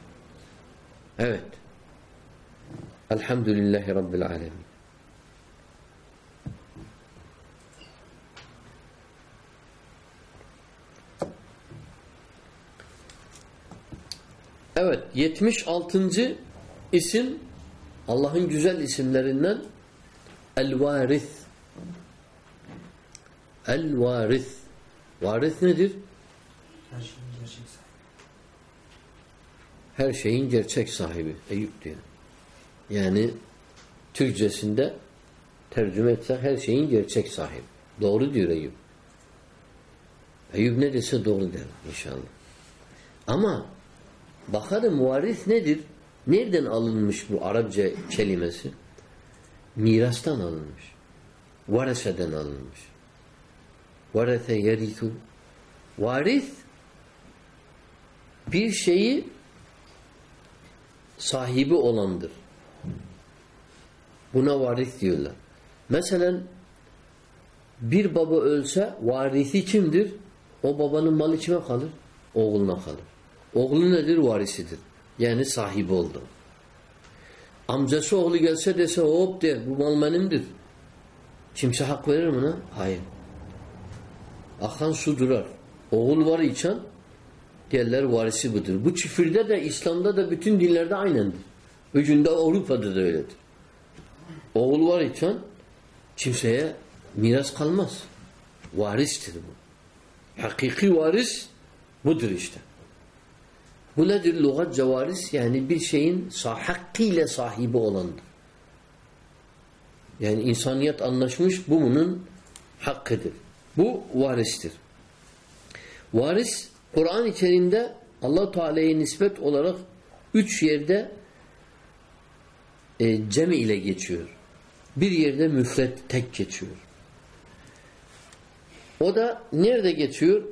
Evet. Elhamdülillahi Rabbil Alemin. Evet, 76. isim Allah'ın güzel isimlerinden El-Varith. El-Varith. Varith nedir? Her şeyin gerçek sahibi. Her şeyin gerçek sahibi. Eyüp diyor. Yani Türkçesinde tercüme etsek her şeyin gerçek sahibi. Doğru diyor Eyüp. Eyüp ne dese doğru der inşallah. Ama bakalım varis nedir? Nereden alınmış bu Arapça kelimesi? Mirastan alınmış. Vareseden alınmış. Varese yerithu. Varis bir şeyi sahibi olandır. Buna varis diyorlar. Mesela bir baba ölse varisi kimdir? O babanın malı kime kalır? Oğluna kalır. Oğlu nedir? Varisidir. Yani sahibi oldu. Amcası oğlu gelse dese hop der bu mal benimdir. Kimse hak verir mi buna? Hayır. Akan su durar. Oğul var içen diğerler varisi budur. Bu çifirde de İslam'da da bütün dinlerde aynendir. Öcünde Avrupa'da da öyledir. Oğul var içen kimseye miras kalmaz. Varistir bu. Hakiki varis budur işte. Bu nedir? Lugat varis yani bir şeyin hakkıyla sahibi olandır. Yani insaniyet anlaşmış bu bunun hakkıdır. Bu varistir. Varis Kur'an içerisinde Allah Teala'ya nispet olarak üç yerde e, cemi ile geçiyor. Bir yerde müfret tek geçiyor. O da nerede geçiyor?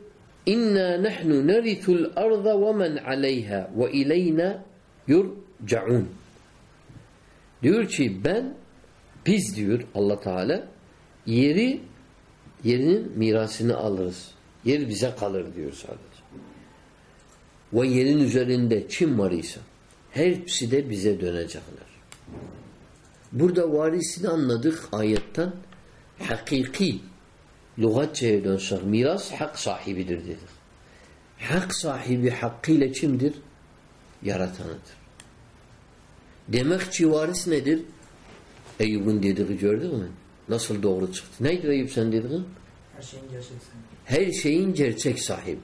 İnna nahnu neritul arda ve men aleyha ve ileyna yurcaun. Diyor ki ben biz diyor Allah Teala yeri yerinin mirasını alırız. Yer bize kalır diyor sadece. Ve yerin üzerinde kim var ise hepsi de bize dönecekler. Burada varisini anladık ayetten. Hakiki lügatçeye dönsek miras hak sahibidir dedik. Hak sahibi hakkıyla kimdir? Yaratanıdır. Demek ki varis nedir? Eyyub'un dediği gördün mü? Nasıl doğru çıktı? Neydi Eyyub sen dediğin? Her şeyin gerçek sahibi. Her şeyin gerçek sahibi.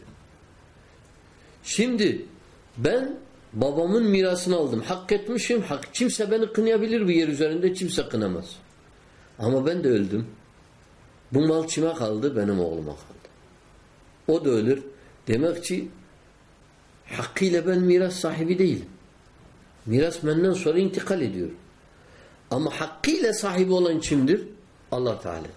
Şimdi ben babamın mirasını aldım. Hak etmişim. Hak. Kimse beni kınayabilir bu yer üzerinde. Kimse kınamaz. Ama ben de öldüm. Bu mal kime kaldı? Benim oğluma kaldı. O da ölür. Demek ki hakkıyla ben miras sahibi değilim. Miras benden sonra intikal ediyor. Ama hakkıyla sahibi olan kimdir? Allah Teala'dır.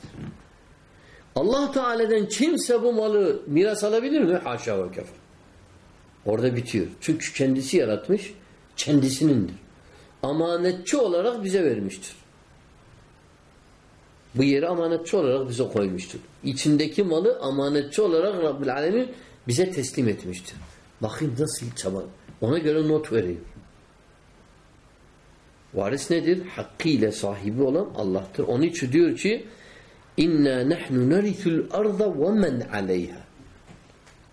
Allah Teala'dan kimse bu malı miras alabilir mi? Haşa ve kefa. Orada bitiyor. Çünkü kendisi yaratmış, kendisinindir. Amanetçi olarak bize vermiştir. Bu yeri amanetçi olarak bize koymuştur. İçindeki malı amanetçi olarak Rabbil Alemin bize teslim etmiştir. Bakın nasıl çaba. Ona göre not veriyor. Varis nedir? Hakkıyla sahibi olan Allah'tır. Onun için diyor ki İnna nahnu narisul arda ve men aleyha.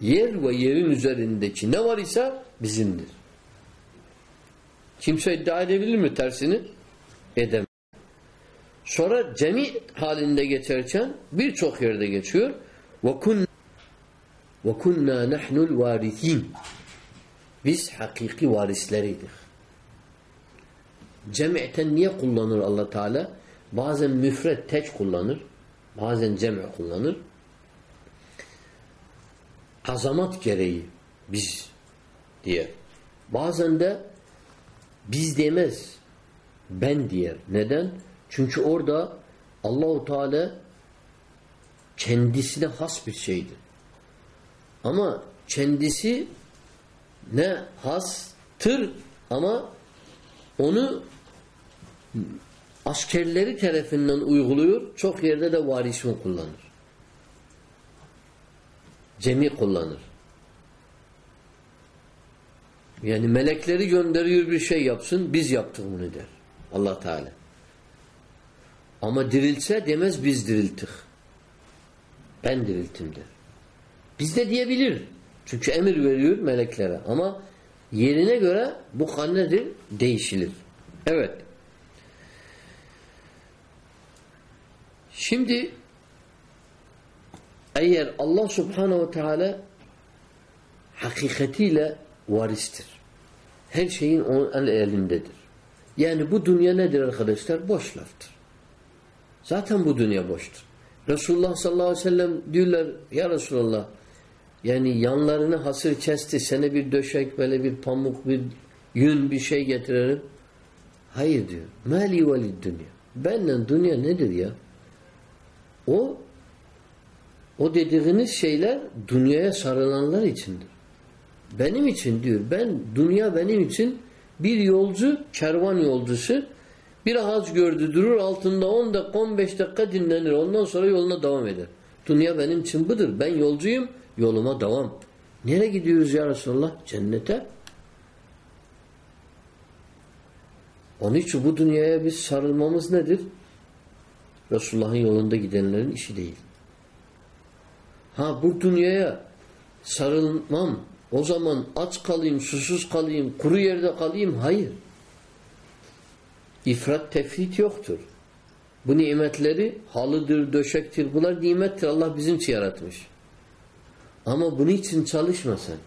Yer ve yerin üzerindeki ne var ise bizimdir. Kimse iddia edebilir mi tersini? Edemez. Sonra cemi halinde geçerken birçok yerde geçiyor. Ve kun ve kunna nahnul varisin. Biz hakiki varisleriydik. Cem'ten niye kullanır Allah Teala? Bazen müfret tek kullanır. Bazen cem' kullanır. Azamat gereği biz diye. Bazen de biz demez. Ben diyer. Neden? Çünkü orada Allahu Teala kendisine has bir şeydir. Ama kendisi ne hastır ama onu askerleri tarafından uyguluyor. Çok yerde de varismi kullanır. Cemi kullanır. Yani melekleri gönderiyor bir şey yapsın. Biz yaptık bunu der. Allah Teala. Ama dirilse demez biz dirilttik. Ben dirilttim der. Biz de diyebilir. Çünkü emir veriyor meleklere. Ama yerine göre bu kan nedir? Değişilir. Evet. Şimdi eğer Allah subhanehu ve teala hakikatiyle varistir. Her şeyin onun elindedir. Yani bu dünya nedir arkadaşlar? Boş laftır. Zaten bu dünya boştur. Resulullah sallallahu aleyhi ve sellem diyorlar ya Resulallah yani yanlarını hasır kesti sana bir döşek böyle bir pamuk bir yün bir şey getirelim. Hayır diyor. Mali velid dünya. Benden dünya nedir ya? O o dediğiniz şeyler dünyaya sarılanlar içindir. Benim için diyor. Ben dünya benim için bir yolcu, kervan yolcusu bir ağaç gördü durur altında 10 dakika 15 dakika dinlenir. Ondan sonra yoluna devam eder. Dünya benim için budur. Ben yolcuyum. Yoluma devam. Nereye gidiyoruz ya Resulallah? Cennete. Onun için bu dünyaya biz sarılmamız nedir? Resulullah'ın yolunda gidenlerin işi değil. Ha bu dünyaya sarılmam. O zaman aç kalayım, susuz kalayım, kuru yerde kalayım. Hayır. İfrat tefrit yoktur. Bu nimetleri halıdır, döşektir. Bunlar nimettir. Allah bizim için yaratmış. Ama bunun için çalışma sen.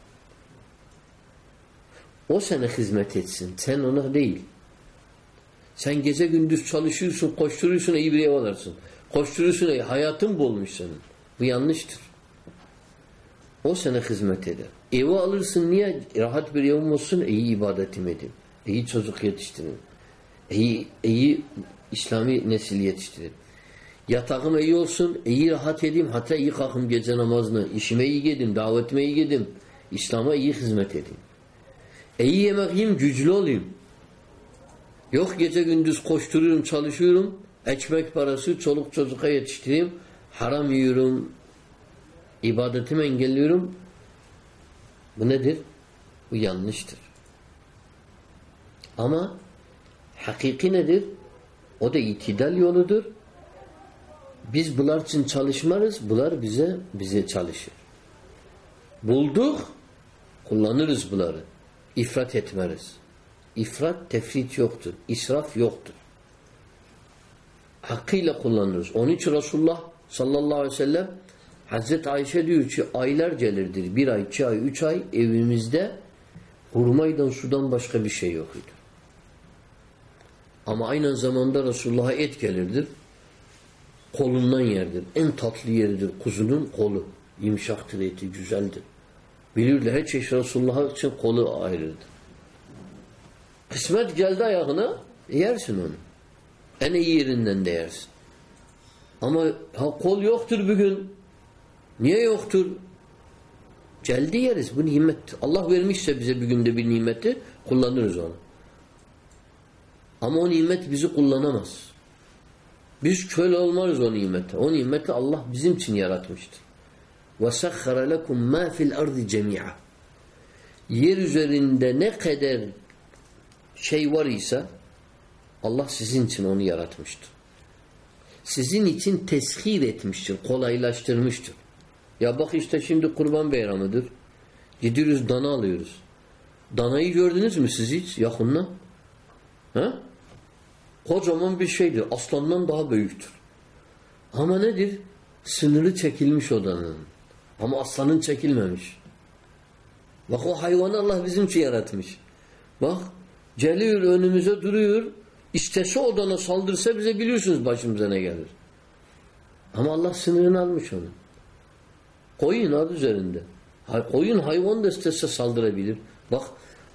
O sana hizmet etsin. Sen ona değil. Sen gece gündüz çalışıyorsun, koşturuyorsun, iyi bir ev alırsın. Koşturuyorsun, hayatın bolmuş senin. Bu yanlıştır. O sana hizmet eder. Evi alırsın niye? Rahat bir evim olsun, iyi ibadetim edeyim. İyi çocuk yetiştirin. İyi, iyi İslami nesil yetiştirin. Yatağım iyi olsun, iyi rahat edeyim, hatta iyi kalkım gece namazını, işime iyi gideyim, davetime iyi gideyim, İslam'a iyi hizmet edeyim. İyi yemek yiyeyim, güçlü olayım. Yok gece gündüz koşturuyorum, çalışıyorum, ekmek parası, çoluk çocuğa yetiştireyim, haram yiyorum, ibadetimi engelliyorum. Bu nedir? Bu yanlıştır. Ama hakiki nedir? O da itidal yoludur. Biz bunlar için çalışmarız, bunlar bize bize çalışır. Bulduk, kullanırız bunları. İfrat etmeriz. İfrat, tefrit yoktur. İsraf yoktur. Hakkıyla kullanırız. Onun için Resulullah sallallahu aleyhi ve sellem Hazreti Ayşe diyor ki aylar gelirdir. Bir ay, iki ay, üç ay evimizde hurmaydan sudan başka bir şey yok. Ama aynı zamanda Resulullah'a et gelirdir. Kolundan yerdir. En tatlı yeridir kuzunun kolu. Yumuşaktır eti, güzeldir. Bilirler her çeşit Resulullah için kolu ayrıdır. Kısmet geldi ayağına yersin onu. En iyi yerinden de yersin. Ama ha, kol yoktur bugün. Niye yoktur? Geldi yeriz. Bu nimet. Allah vermişse bize bir günde bir nimeti kullanırız onu. Ama o nimet bizi kullanamaz. Biz köle olmarız o nimete. O nimeti Allah bizim için yaratmıştır. وَسَخَّرَ لَكُمْ مَا فِي الْأَرْضِ جَمِيعًا Yer üzerinde ne kadar şey var ise Allah sizin için onu yaratmıştır. Sizin için teshir etmiştir, kolaylaştırmıştır. Ya bak işte şimdi kurban bayramıdır. Gidiyoruz dana alıyoruz. Danayı gördünüz mü siz hiç yakından? Ha? Kocaman bir şeydir. Aslandan daha büyüktür. Ama nedir? Sınırı çekilmiş o dananın. Ama aslanın çekilmemiş. Bak o hayvanı Allah bizim için yaratmış. Bak geliyor önümüze duruyor. İstese o dana saldırsa bize biliyorsunuz başımıza ne gelir. Ama Allah sınırını almış onu. Koyun adı üzerinde. Koyun hayvan da istese saldırabilir. Bak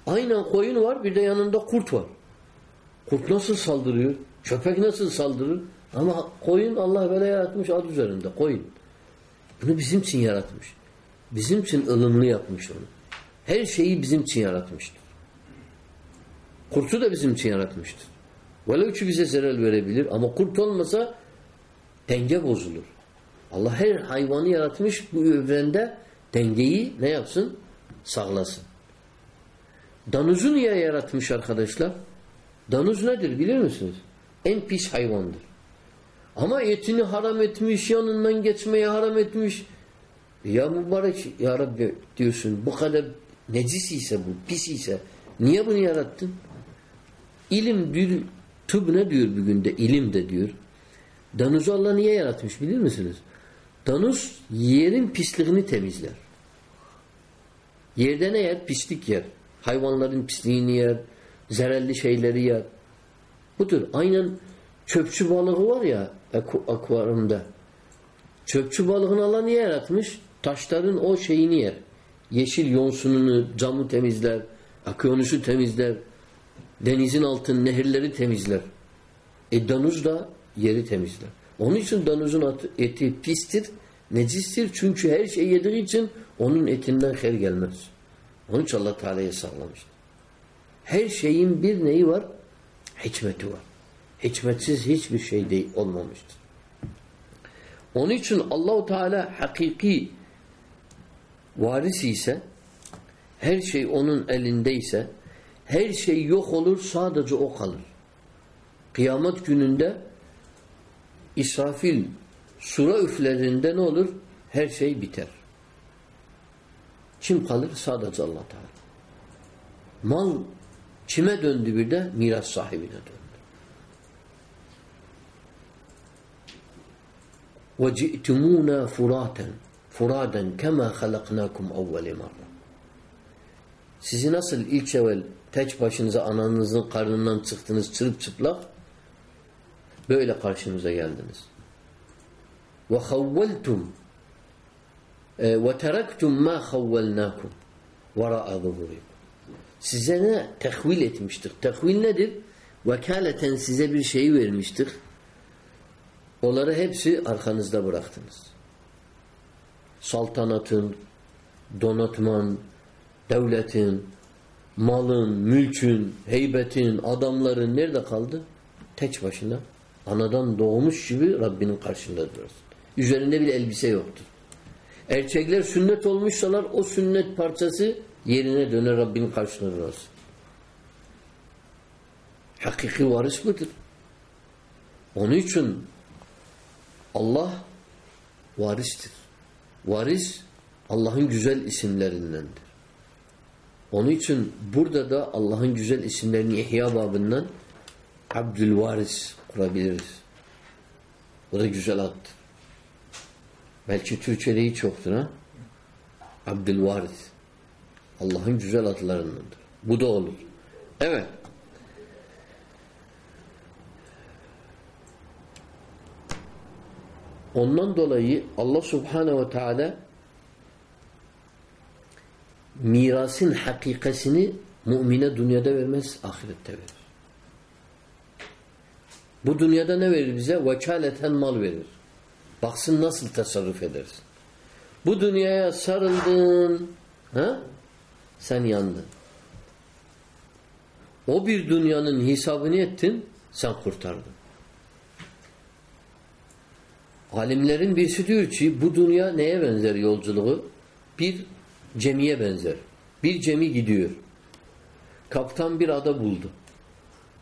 aynen koyun var bir de yanında kurt var. Kurt nasıl saldırıyor? Köpek nasıl saldırır? Ama koyun Allah böyle yaratmış adı üzerinde. Koyun. Bunu bizim için yaratmış. Bizim için ılımlı yapmış onu. Her şeyi bizim için yaratmıştır. Kurtu da bizim için yaratmıştır. Velev ki bize zarar verebilir ama kurt olmasa denge bozulur. Allah her hayvanı yaratmış bu evrende dengeyi ne yapsın? Sağlasın. Danuzu niye yaratmış arkadaşlar? Danuz nedir bilir misiniz? En pis hayvandır. Ama etini haram etmiş, yanından geçmeye haram etmiş. Ya mübarek ya Rabbi diyorsun bu kadar necis ise bu, pis ise niye bunu yarattın? İlim bir tıp ne diyor bugün de ilim de diyor. Danuzu Allah niye yaratmış bilir misiniz? Danuz yerin pisliğini temizler. Yerde ne yer? Pislik yer. Hayvanların pisliğini yer. Zararlı şeyleri yer. Budur. Aynen çöpçü balığı var ya akvaryumda. Çöpçü balığını Allah niye yaratmış? Taşların o şeyini yer. Yeşil yonsununu, camı temizler. Akyonusu temizler. Denizin altın nehirleri temizler. E danuz da yeri temizler. Onun için danuzun eti pistir, necistir. Çünkü her şey yediği için onun etinden her gelmez. Onun için Allah Teala'ya sağlamıştır. Her şeyin bir neyi var? Hikmeti var. Hikmetsiz hiçbir şey değil, olmamıştır. Onun için Allahu Teala hakiki varisi ise her şey onun elindeyse her şey yok olur sadece o kalır. Kıyamet gününde İsrafil sura üflerinde ne olur? Her şey biter. Kim kalır? Sadece Allah Teala. Mal kime döndü bir de? Miras sahibine döndü. وَجِئْتُمُونَا فُرَاتًا فُرَادًا كَمَا خَلَقْنَاكُمْ اَوَّلِ مَرَّةً Sizi nasıl ilk evvel teç başınıza ananızın karnından çıktınız çırp çıplak böyle karşımıza geldiniz. Ve havveltum e, ve teraktum ma havvelnakum vera'a zuhurikum. Size ne? Tehvil etmiştik. Tehvil nedir? Vekaleten size bir şeyi vermiştik. Onları hepsi arkanızda bıraktınız. Saltanatın, donatman, devletin, malın, mülkün, heybetin, adamların nerede kaldı? Tek başına. Anadan doğmuş gibi Rabbinin karşında durursun. Üzerinde bir elbise yoktur. Erkekler sünnet olmuşsalar o sünnet parçası yerine döner Rabbinin karşısında durursun. Hakiki varis budur. Onun için Allah varistir. Varis Allah'ın güzel isimlerindendir. Onun için burada da Allah'ın güzel isimlerini ihya babından Abdülvaris kurabiliriz. O da güzel addır. Belki Türkçe'de hiç yoktur ha. Abdülvaris. Allah'ın güzel adlarındandır. Bu da olur. Evet. Ondan dolayı Allah Subhanahu ve Teala mirasın hakikasini mümine dünyada vermez, ahirette verir. Bu dünyada ne verir bize? Vekaleten mal verir. Baksın nasıl tasarruf edersin. Bu dünyaya sarıldın, ha? sen yandın. O bir dünyanın hesabını ettin, sen kurtardın. Alimlerin birisi diyor ki bu dünya neye benzer yolculuğu? Bir cemiye benzer. Bir cemi gidiyor. Kaptan bir ada buldu.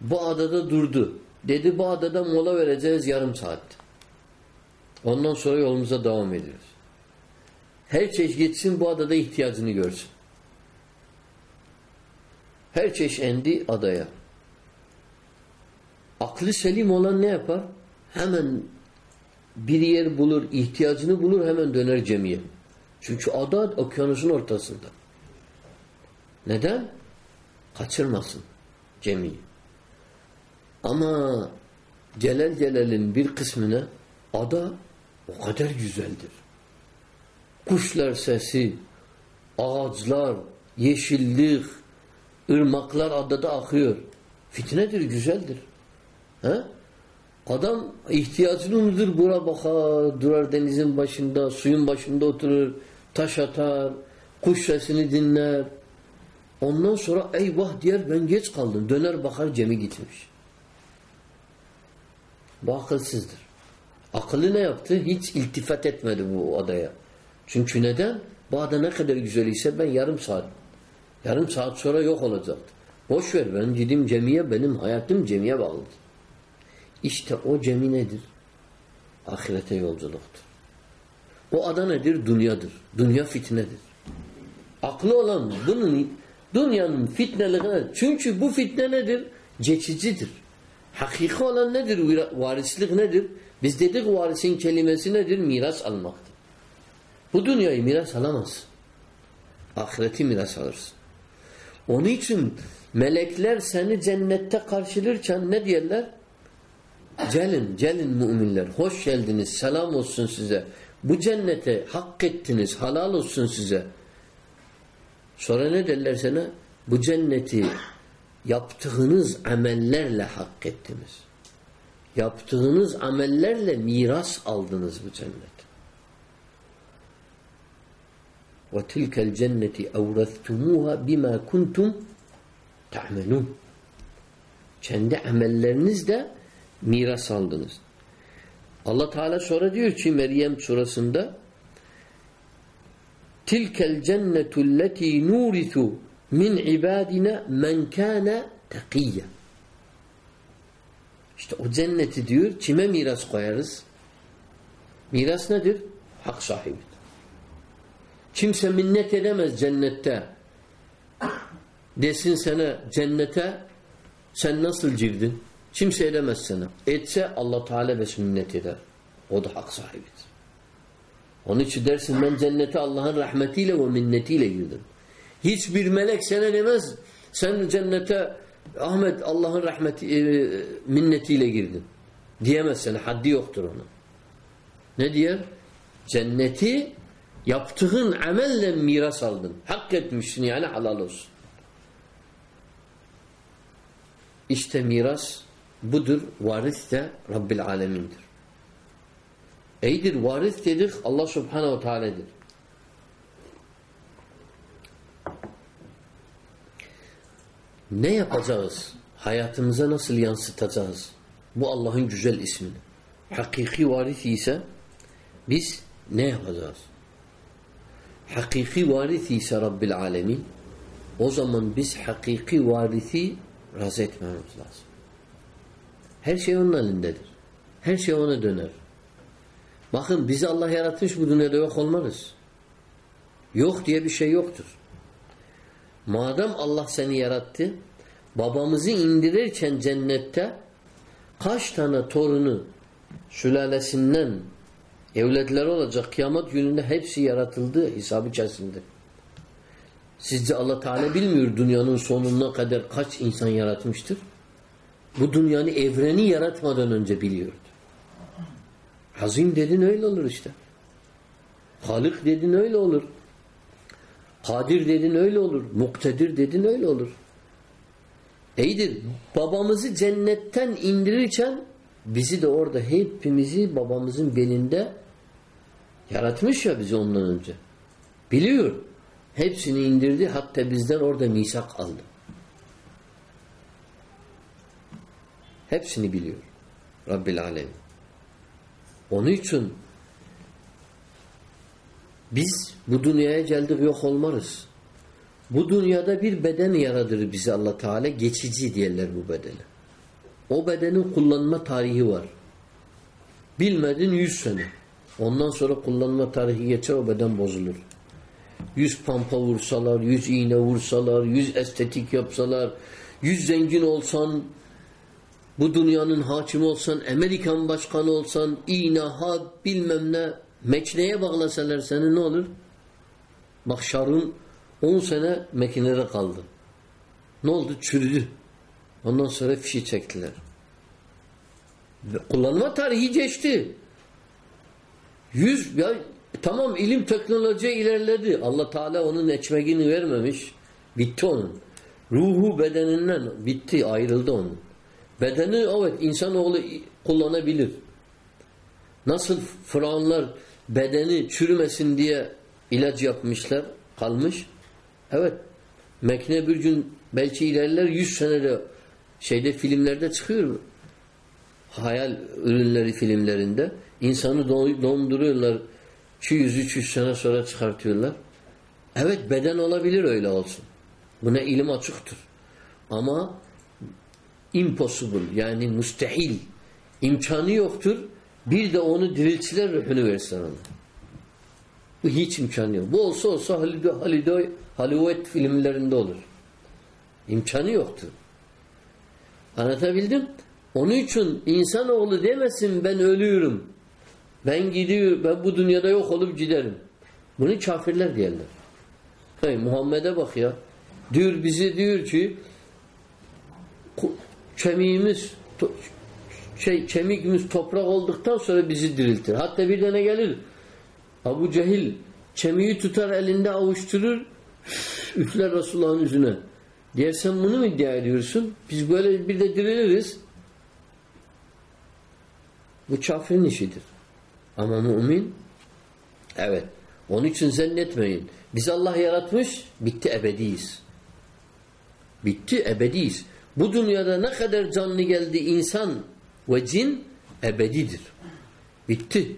Bu adada durdu. Dedi bu adada mola vereceğiz yarım saat. Ondan sonra yolumuza devam ediyoruz. Her çeşit gitsin bu adada ihtiyacını görsün. Her çeşit endi adaya. Aklı selim olan ne yapar? Hemen bir yer bulur, ihtiyacını bulur hemen döner cemiye. Çünkü ada okyanusun ortasında. Neden? Kaçırmasın cemiyi. Ama Celal Celal'in bir kısmına ada o kadar güzeldir. Kuşlar sesi, ağaçlar, yeşillik, ırmaklar adada akıyor. Fitnedir, güzeldir. He? Adam ihtiyacını unutur bura bakar, durar denizin başında, suyun başında oturur, taş atar, kuş sesini dinler. Ondan sonra eyvah diyer ben geç kaldım. Döner bakar cemi gitmiş. Bu akılsızdır. Akıllı ne yaptı? Hiç iltifat etmedi bu adaya. Çünkü neden? Bu ada ne kadar güzel ise ben yarım saat yarım saat sonra yok olacaktı. Boş ver ben gideyim cemiye benim hayatım cemiye bağlıdır. İşte o cemi nedir? Ahirete yolculuktur. O ada nedir? Dünyadır. Dünya fitnedir. Aklı olan bunun dünyanın fitneliğine çünkü bu fitne nedir? Geçicidir. Hakiki olan nedir? Varislik nedir? Biz dedik varisin kelimesi nedir? Miras almaktır. Bu dünyayı miras alamazsın. Ahireti miras alırsın. Onun için melekler seni cennette karşılarken ne diyorlar? Gelin, gelin müminler. Hoş geldiniz. Selam olsun size. Bu cennete hak ettiniz. Halal olsun size. Sonra ne derler sana? Bu cenneti yaptığınız amellerle hak ettiniz. Yaptığınız amellerle miras aldınız bu cennet. وَتِلْكَ الْجَنَّةِ اَوْرَثْتُمُوهَا بِمَا كُنْتُمْ تَعْمَلُونَ Kendi amellerinizle miras aldınız. Allah Teala sonra diyor ki Meryem surasında Tilkel cennetu lleti nurisu min ibadina men kana takiyya. İşte o cenneti diyor kime miras koyarız? Miras nedir? Hak sahibi. Kimse minnet edemez cennette. Desin sana cennete sen nasıl girdin? Kimse edemez sana. Etse Allah Teala bes minnet eder. O da hak sahibidir. Onun için dersin ben cennete Allah'ın rahmetiyle ve minnetiyle girdim. Hiçbir melek sana demez sen cennete Ahmet Allah'ın rahmeti e, minnetiyle girdin. Diyemez sana. Haddi yoktur ona. Ne diyor? Cenneti yaptığın amelle miras aldın. Hak etmişsin yani halal olsun. İşte miras budur. Varis de Rabbil Alemin'dir. Eydir varis dedik Allah Subhanahu Teala'dır. Ne yapacağız? Hayatımıza nasıl yansıtacağız? Bu Allah'ın güzel ismini. Hakiki varis ise biz ne yapacağız? Hakiki varis ise Rabbil Alemin o zaman biz hakiki varisi razı etmemiz lazım. Her şey onun elindedir. Her şey ona döner. Bakın bizi Allah yaratmış bu dünyada yok olmarız. Yok diye bir şey yoktur. Madem Allah seni yarattı, babamızı indirirken cennette kaç tane torunu sülalesinden evletleri olacak kıyamet gününde hepsi yaratıldı hesabı kesildi. Sizce Allah Teala bilmiyor dünyanın sonuna kadar kaç insan yaratmıştır? Bu dünyanın evreni yaratmadan önce biliyordu. Hazim dedin öyle olur işte. Halik dedin öyle olur. Kadir dedin öyle olur. Muktedir dedin öyle olur. İyidir. Babamızı cennetten indirirken bizi de orada hepimizi babamızın belinde yaratmış ya bizi ondan önce. Biliyor. Hepsini indirdi. Hatta bizden orada misak aldı. Hepsini biliyor. Rabbil Alemin. Onun için biz bu dünyaya geldik yok olmarız. Bu dünyada bir beden yaradır bize Allah Teala. Geçici diyorlar bu bedeni. O bedenin kullanma tarihi var. Bilmedin yüz sene. Ondan sonra kullanma tarihi geçer o beden bozulur. Yüz pampa vursalar, yüz iğne vursalar, yüz estetik yapsalar, yüz zengin olsan, bu dünyanın hakimi olsan, Amerikan başkanı olsan, iğne, had, bilmem ne, mekneye bağlasalar seni ne olur? Bak Şarun 10 sene mekinede kaldı. Ne oldu? Çürüdü. Ondan sonra fişi çektiler. Kullanma tarihi geçti. Yüz ya tamam ilim teknoloji ilerledi. Allah Teala onun ekmeğini vermemiş. Bitti onun. Ruhu bedeninden bitti, ayrıldı onun. Bedeni evet insanoğlu kullanabilir. Nasıl Firavunlar bedeni çürümesin diye ilaç yapmışlar, kalmış. Evet. Mekne bir gün belki ilerler yüz senede şeyde filmlerde çıkıyor mu? hayal ürünleri filmlerinde insanı don- donduruyorlar. 200-300 sene sonra çıkartıyorlar. Evet beden olabilir öyle olsun. Buna ilim açıktır. Ama impossible yani müstehil imkanı yoktur. Bir de onu diriltçiler ruhunu versin ona. Bu hiç imkanı yok. Bu olsa olsa Hollywood, filmlerinde olur. İmkanı yoktur. Anlatabildim? Onun için insanoğlu demesin ben ölüyorum. Ben gidiyorum. Ben bu dünyada yok olup giderim. Bunu kafirler diyorlar. Hey, Muhammed'e bak ya. Diyor bizi diyor ki kemiğimiz şey kemikimiz toprak olduktan sonra bizi diriltir. Hatta bir tane gelir. Abu Cehil kemiği tutar elinde avuşturur üfler Resulullah'ın yüzüne. Diğer bunu mu iddia ediyorsun? Biz böyle bir de diriliriz. Bu kafirin işidir. Ama mümin evet. Onun için zannetmeyin. Biz Allah yaratmış, bitti ebediyiz. Bitti ebediyiz. Bu dünyada ne kadar canlı geldi insan ve cin ebedidir. Bitti.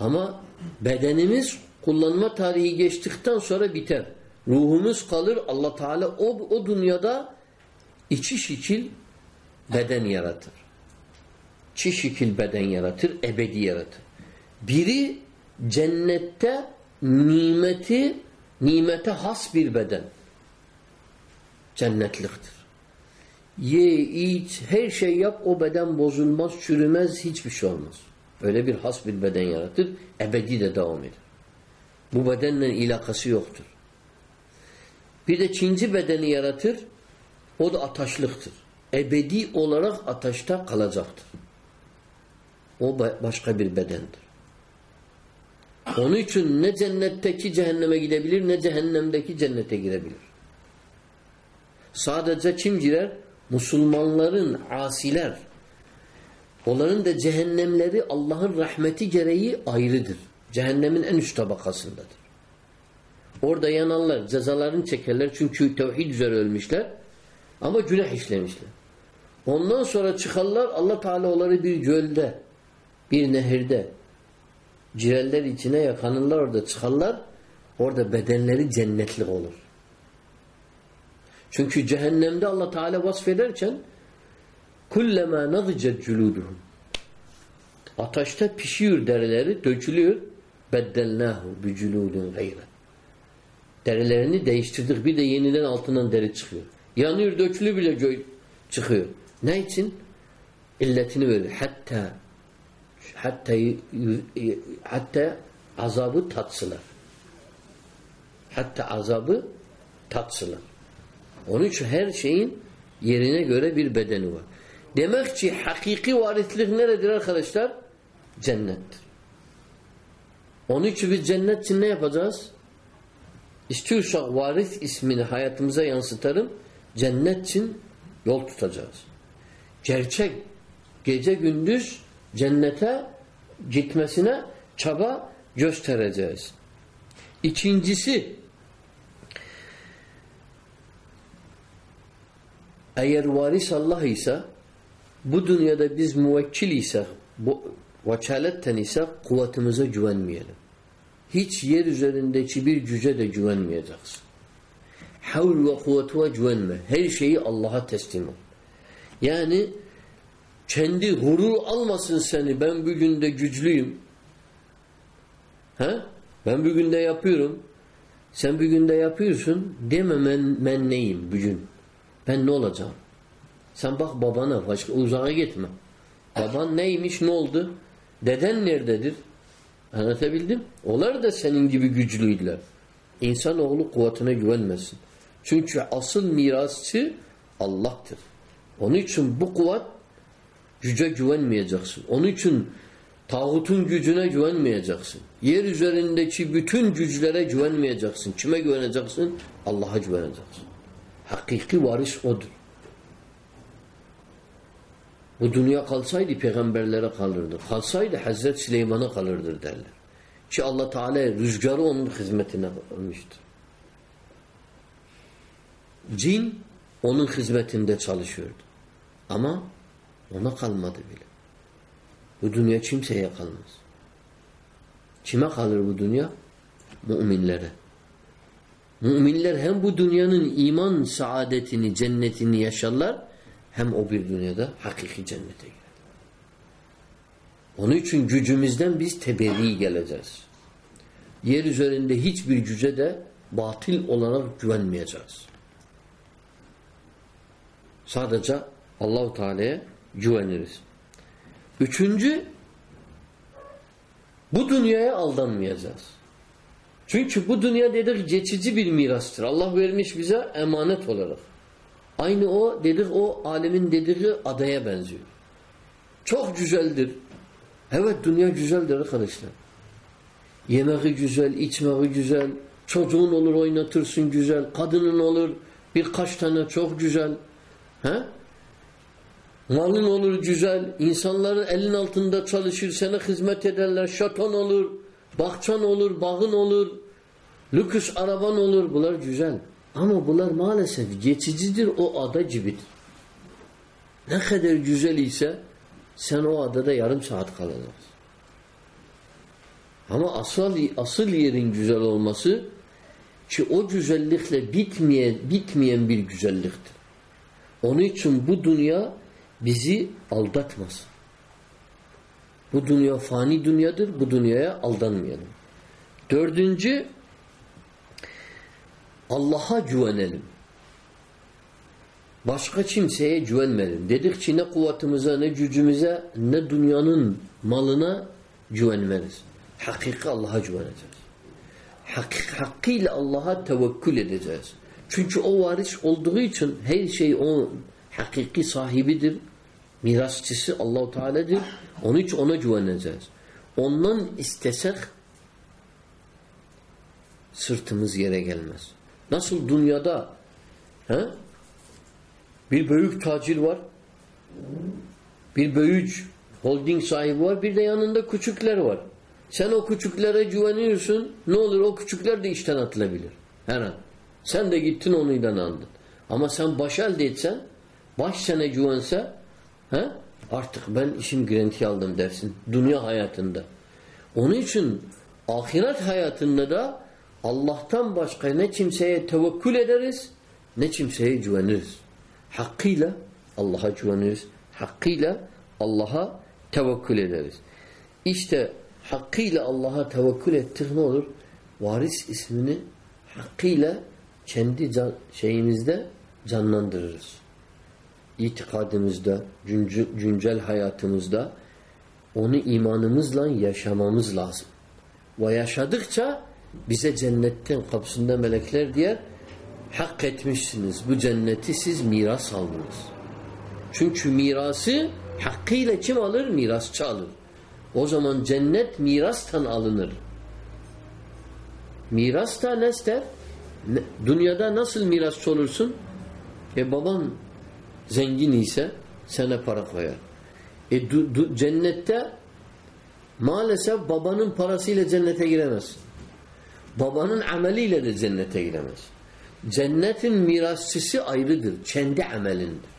Ama bedenimiz kullanma tarihi geçtikten sonra biter. Ruhumuz kalır. Allah Teala o, o dünyada içi şekil beden yaratır. Çi şekil beden yaratır, ebedi yaratır. Biri cennette nimeti, nimete has bir beden. Cennetliktir. Ye, iç, her şey yap o beden bozulmaz, çürümez, hiçbir şey olmaz. Öyle bir has bir beden yaratır, ebedi de devam eder. Bu bedenle ilakası yoktur. Bir de ikinci bedeni yaratır, o da ataşlıktır. Ebedi olarak ataşta kalacaktır. O başka bir bedendir. Onun için ne cennetteki cehenneme gidebilir ne cehennemdeki cennete girebilir. Sadece kim girer? Musulmanların asiler. Onların da cehennemleri Allah'ın rahmeti gereği ayrıdır. Cehennemin en üst tabakasındadır. Orada yananlar cezalarını çekerler çünkü tevhid üzere ölmüşler ama günah işlemişler. Ondan sonra çıkarlar Allah Teala onları bir gölde, bir nehirde cireller içine yakanırlar orada çıkarlar. Orada bedenleri cennetlik olur. Çünkü cehennemde Allah Teala vasfederken kullema nadicet culuduhum Ateşte pişiyor derileri, dökülüyor. Beddelnahu bi culudun gayre. Derilerini değiştirdik. Bir de yeniden altından deri çıkıyor. Yanıyor, dökülü bile çıkıyor. Ne için? İlletini verir. Hatta hatta hatta azabı tatsılar. Hatta azabı tatsılar. Onun için her şeyin yerine göre bir bedeni var. Demek ki hakiki varislik neredir arkadaşlar? Cennettir. Onun için biz cennet için ne yapacağız? İstiyorsak varis ismini hayatımıza yansıtarım. Cennet için yol tutacağız. Gerçek gece gündüz cennete gitmesine çaba göstereceğiz. İkincisi eğer varis Allah ise bu dünyada biz müvekkil ise bu vekaletten ise kuvvetimize güvenmeyelim. Hiç yer üzerindeki bir güce de güvenmeyeceksin. Havl ve kuvvetine güvenme. Her şeyi Allah'a teslim ol. Yani kendi gurur almasın seni. Ben bugün de güçlüyüm. Ha? Ben bugün de yapıyorum. Sen bugün de yapıyorsun. Deme ben, ben neyim bugün. Ben ne olacağım? Sen bak babana başka uzağa gitme. Baban neymiş ne oldu? Deden nerededir? Anlatabildim? Onlar da senin gibi güçlüydüler. İnsanoğlu kuvvetine güvenmesin. Çünkü asıl mirasçı Allah'tır. Onun için bu kuvvet güce güvenmeyeceksin. Onun için tağutun gücüne güvenmeyeceksin. Yer üzerindeki bütün güçlere güvenmeyeceksin. Kime güveneceksin? Allah'a güveneceksin. Hakiki varis odur. Bu dünya kalsaydı peygamberlere kalırdı. Kalsaydı Hazreti Süleyman'a kalırdı derler. Ki Allah Teala rüzgarı onun hizmetine almıştır. Cin onun hizmetinde çalışıyordu. Ama Ona kalmadı bile. Bu dünya kimseye kalmaz. Kime kalır bu dünya? Müminlere. Müminler hem bu dünyanın iman saadetini, cennetini yaşarlar hem o bir dünyada hakiki cennete girer. Onun için gücümüzden biz teberri geleceğiz. Yer üzerinde hiçbir güce de batıl olarak güvenmeyeceğiz. Sadece Allahu Teala'ya güveniriz. Üçüncü bu dünyaya aldanmayacağız. Çünkü bu dünya dedik geçici bir mirastır. Allah vermiş bize emanet olarak. Aynı o dedik o alemin dediği adaya benziyor. Çok güzeldir. Evet dünya güzeldir arkadaşlar. Yemeği güzel, içmeği güzel, çocuğun olur oynatırsın güzel, kadının olur birkaç tane çok güzel. He? Malın olur güzel, insanların elin altında çalışır, sana hizmet ederler, şaton olur, bahçan olur, bağın olur, lüks araban olur, bunlar güzel. Ama bunlar maalesef geçicidir, o ada gibidir. Ne kadar güzel ise sen o adada yarım saat kalacaksın. Ama asıl, asıl yerin güzel olması ki o güzellikle bitmeyen, bitmeyen bir güzelliktir. Onun için bu dünya bizi aldatmaz. Bu dünya fani dünyadır. Bu dünyaya aldanmayalım. Dördüncü Allah'a güvenelim. Başka kimseye güvenmeyelim. Dedik ki ne kuvvetimize, ne gücümüze, ne dünyanın malına güvenmeriz. Hakiki Allah'a güveneceğiz. Hak, hakkıyla Allah'a tevekkül edeceğiz. Çünkü o varis olduğu için her şey o hakiki sahibidir. Mirasçısı Allahu Teala'dır. Onun için ona güveneceğiz. Ondan istesek sırtımız yere gelmez. Nasıl dünyada he? bir büyük tacir var bir büyük holding sahibi var bir de yanında küçükler var. Sen o küçüklere güveniyorsun ne olur o küçükler de işten atılabilir. Her an. Sen de gittin onuyla andın. Ama sen baş elde etsen baş sana güvense he, artık ben işim garanti aldım dersin. Dünya hayatında. Onun için ahiret hayatında da Allah'tan başka ne kimseye tevekkül ederiz ne kimseye güveniriz. Hakkıyla Allah'a güveniriz. Hakkıyla Allah'a tevekkül ederiz. İşte hakkıyla Allah'a tevekkül ettik ne olur? Varis ismini hakkıyla kendi can, şeyimizde canlandırırız. İtikadımızda, güncel, hayatımızda onu imanımızla yaşamamız lazım. Ve yaşadıkça bize cennetten kapısında melekler diye hak etmişsiniz. Bu cenneti siz miras aldınız. Çünkü mirası hakkıyla kim alır? Mirasçı alır. O zaman cennet mirastan alınır. Miras da ne? Dünyada nasıl mirasçı olursun? E baban zengin ise sana para koyar. E cennette maalesef babanın parasıyla cennete giremezsin. Babanın ameliyle de cennete giremez. Cennetin mirasçısı ayrıdır. Kendi amelindir.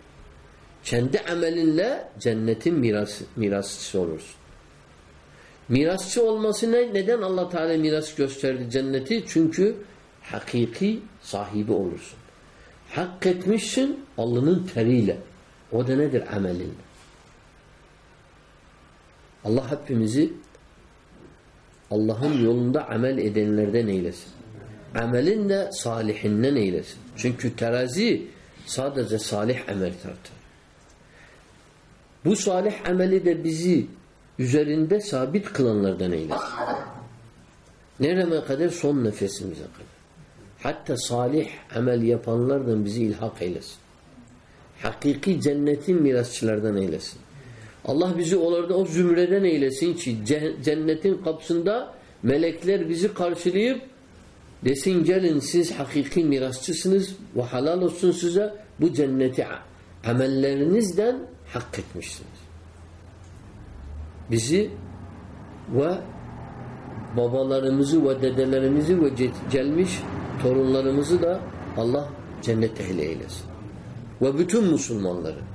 Kendi amelinle cennetin miras, mirasçısı olursun. Mirasçı olması ne? Neden Allah Teala miras gösterdi cenneti? Çünkü hakiki sahibi olursun. Hak etmişsin alnının teriyle. O da nedir? Amelin. Allah hepimizi Allah'ın yolunda amel edenlerden eylesin. Amelin de salihinden eylesin. Çünkü terazi sadece salih amel tartar. Bu salih ameli de bizi üzerinde sabit kılanlardan eylesin. Nereme kadar? Son nefesimize kadar. Hatta salih amel yapanlardan bizi ilhak eylesin. Hakiki cennetin mirasçılardan eylesin. Allah bizi onlarda o zümreden eylesin ki cennetin kapısında melekler bizi karşılayıp desin gelin siz hakiki mirasçısınız ve halal olsun size bu cenneti amellerinizden hak etmişsiniz. Bizi ve babalarımızı ve dedelerimizi ve gelmiş torunlarımızı da Allah cennet ehli eylesin. Ve bütün Müslümanları.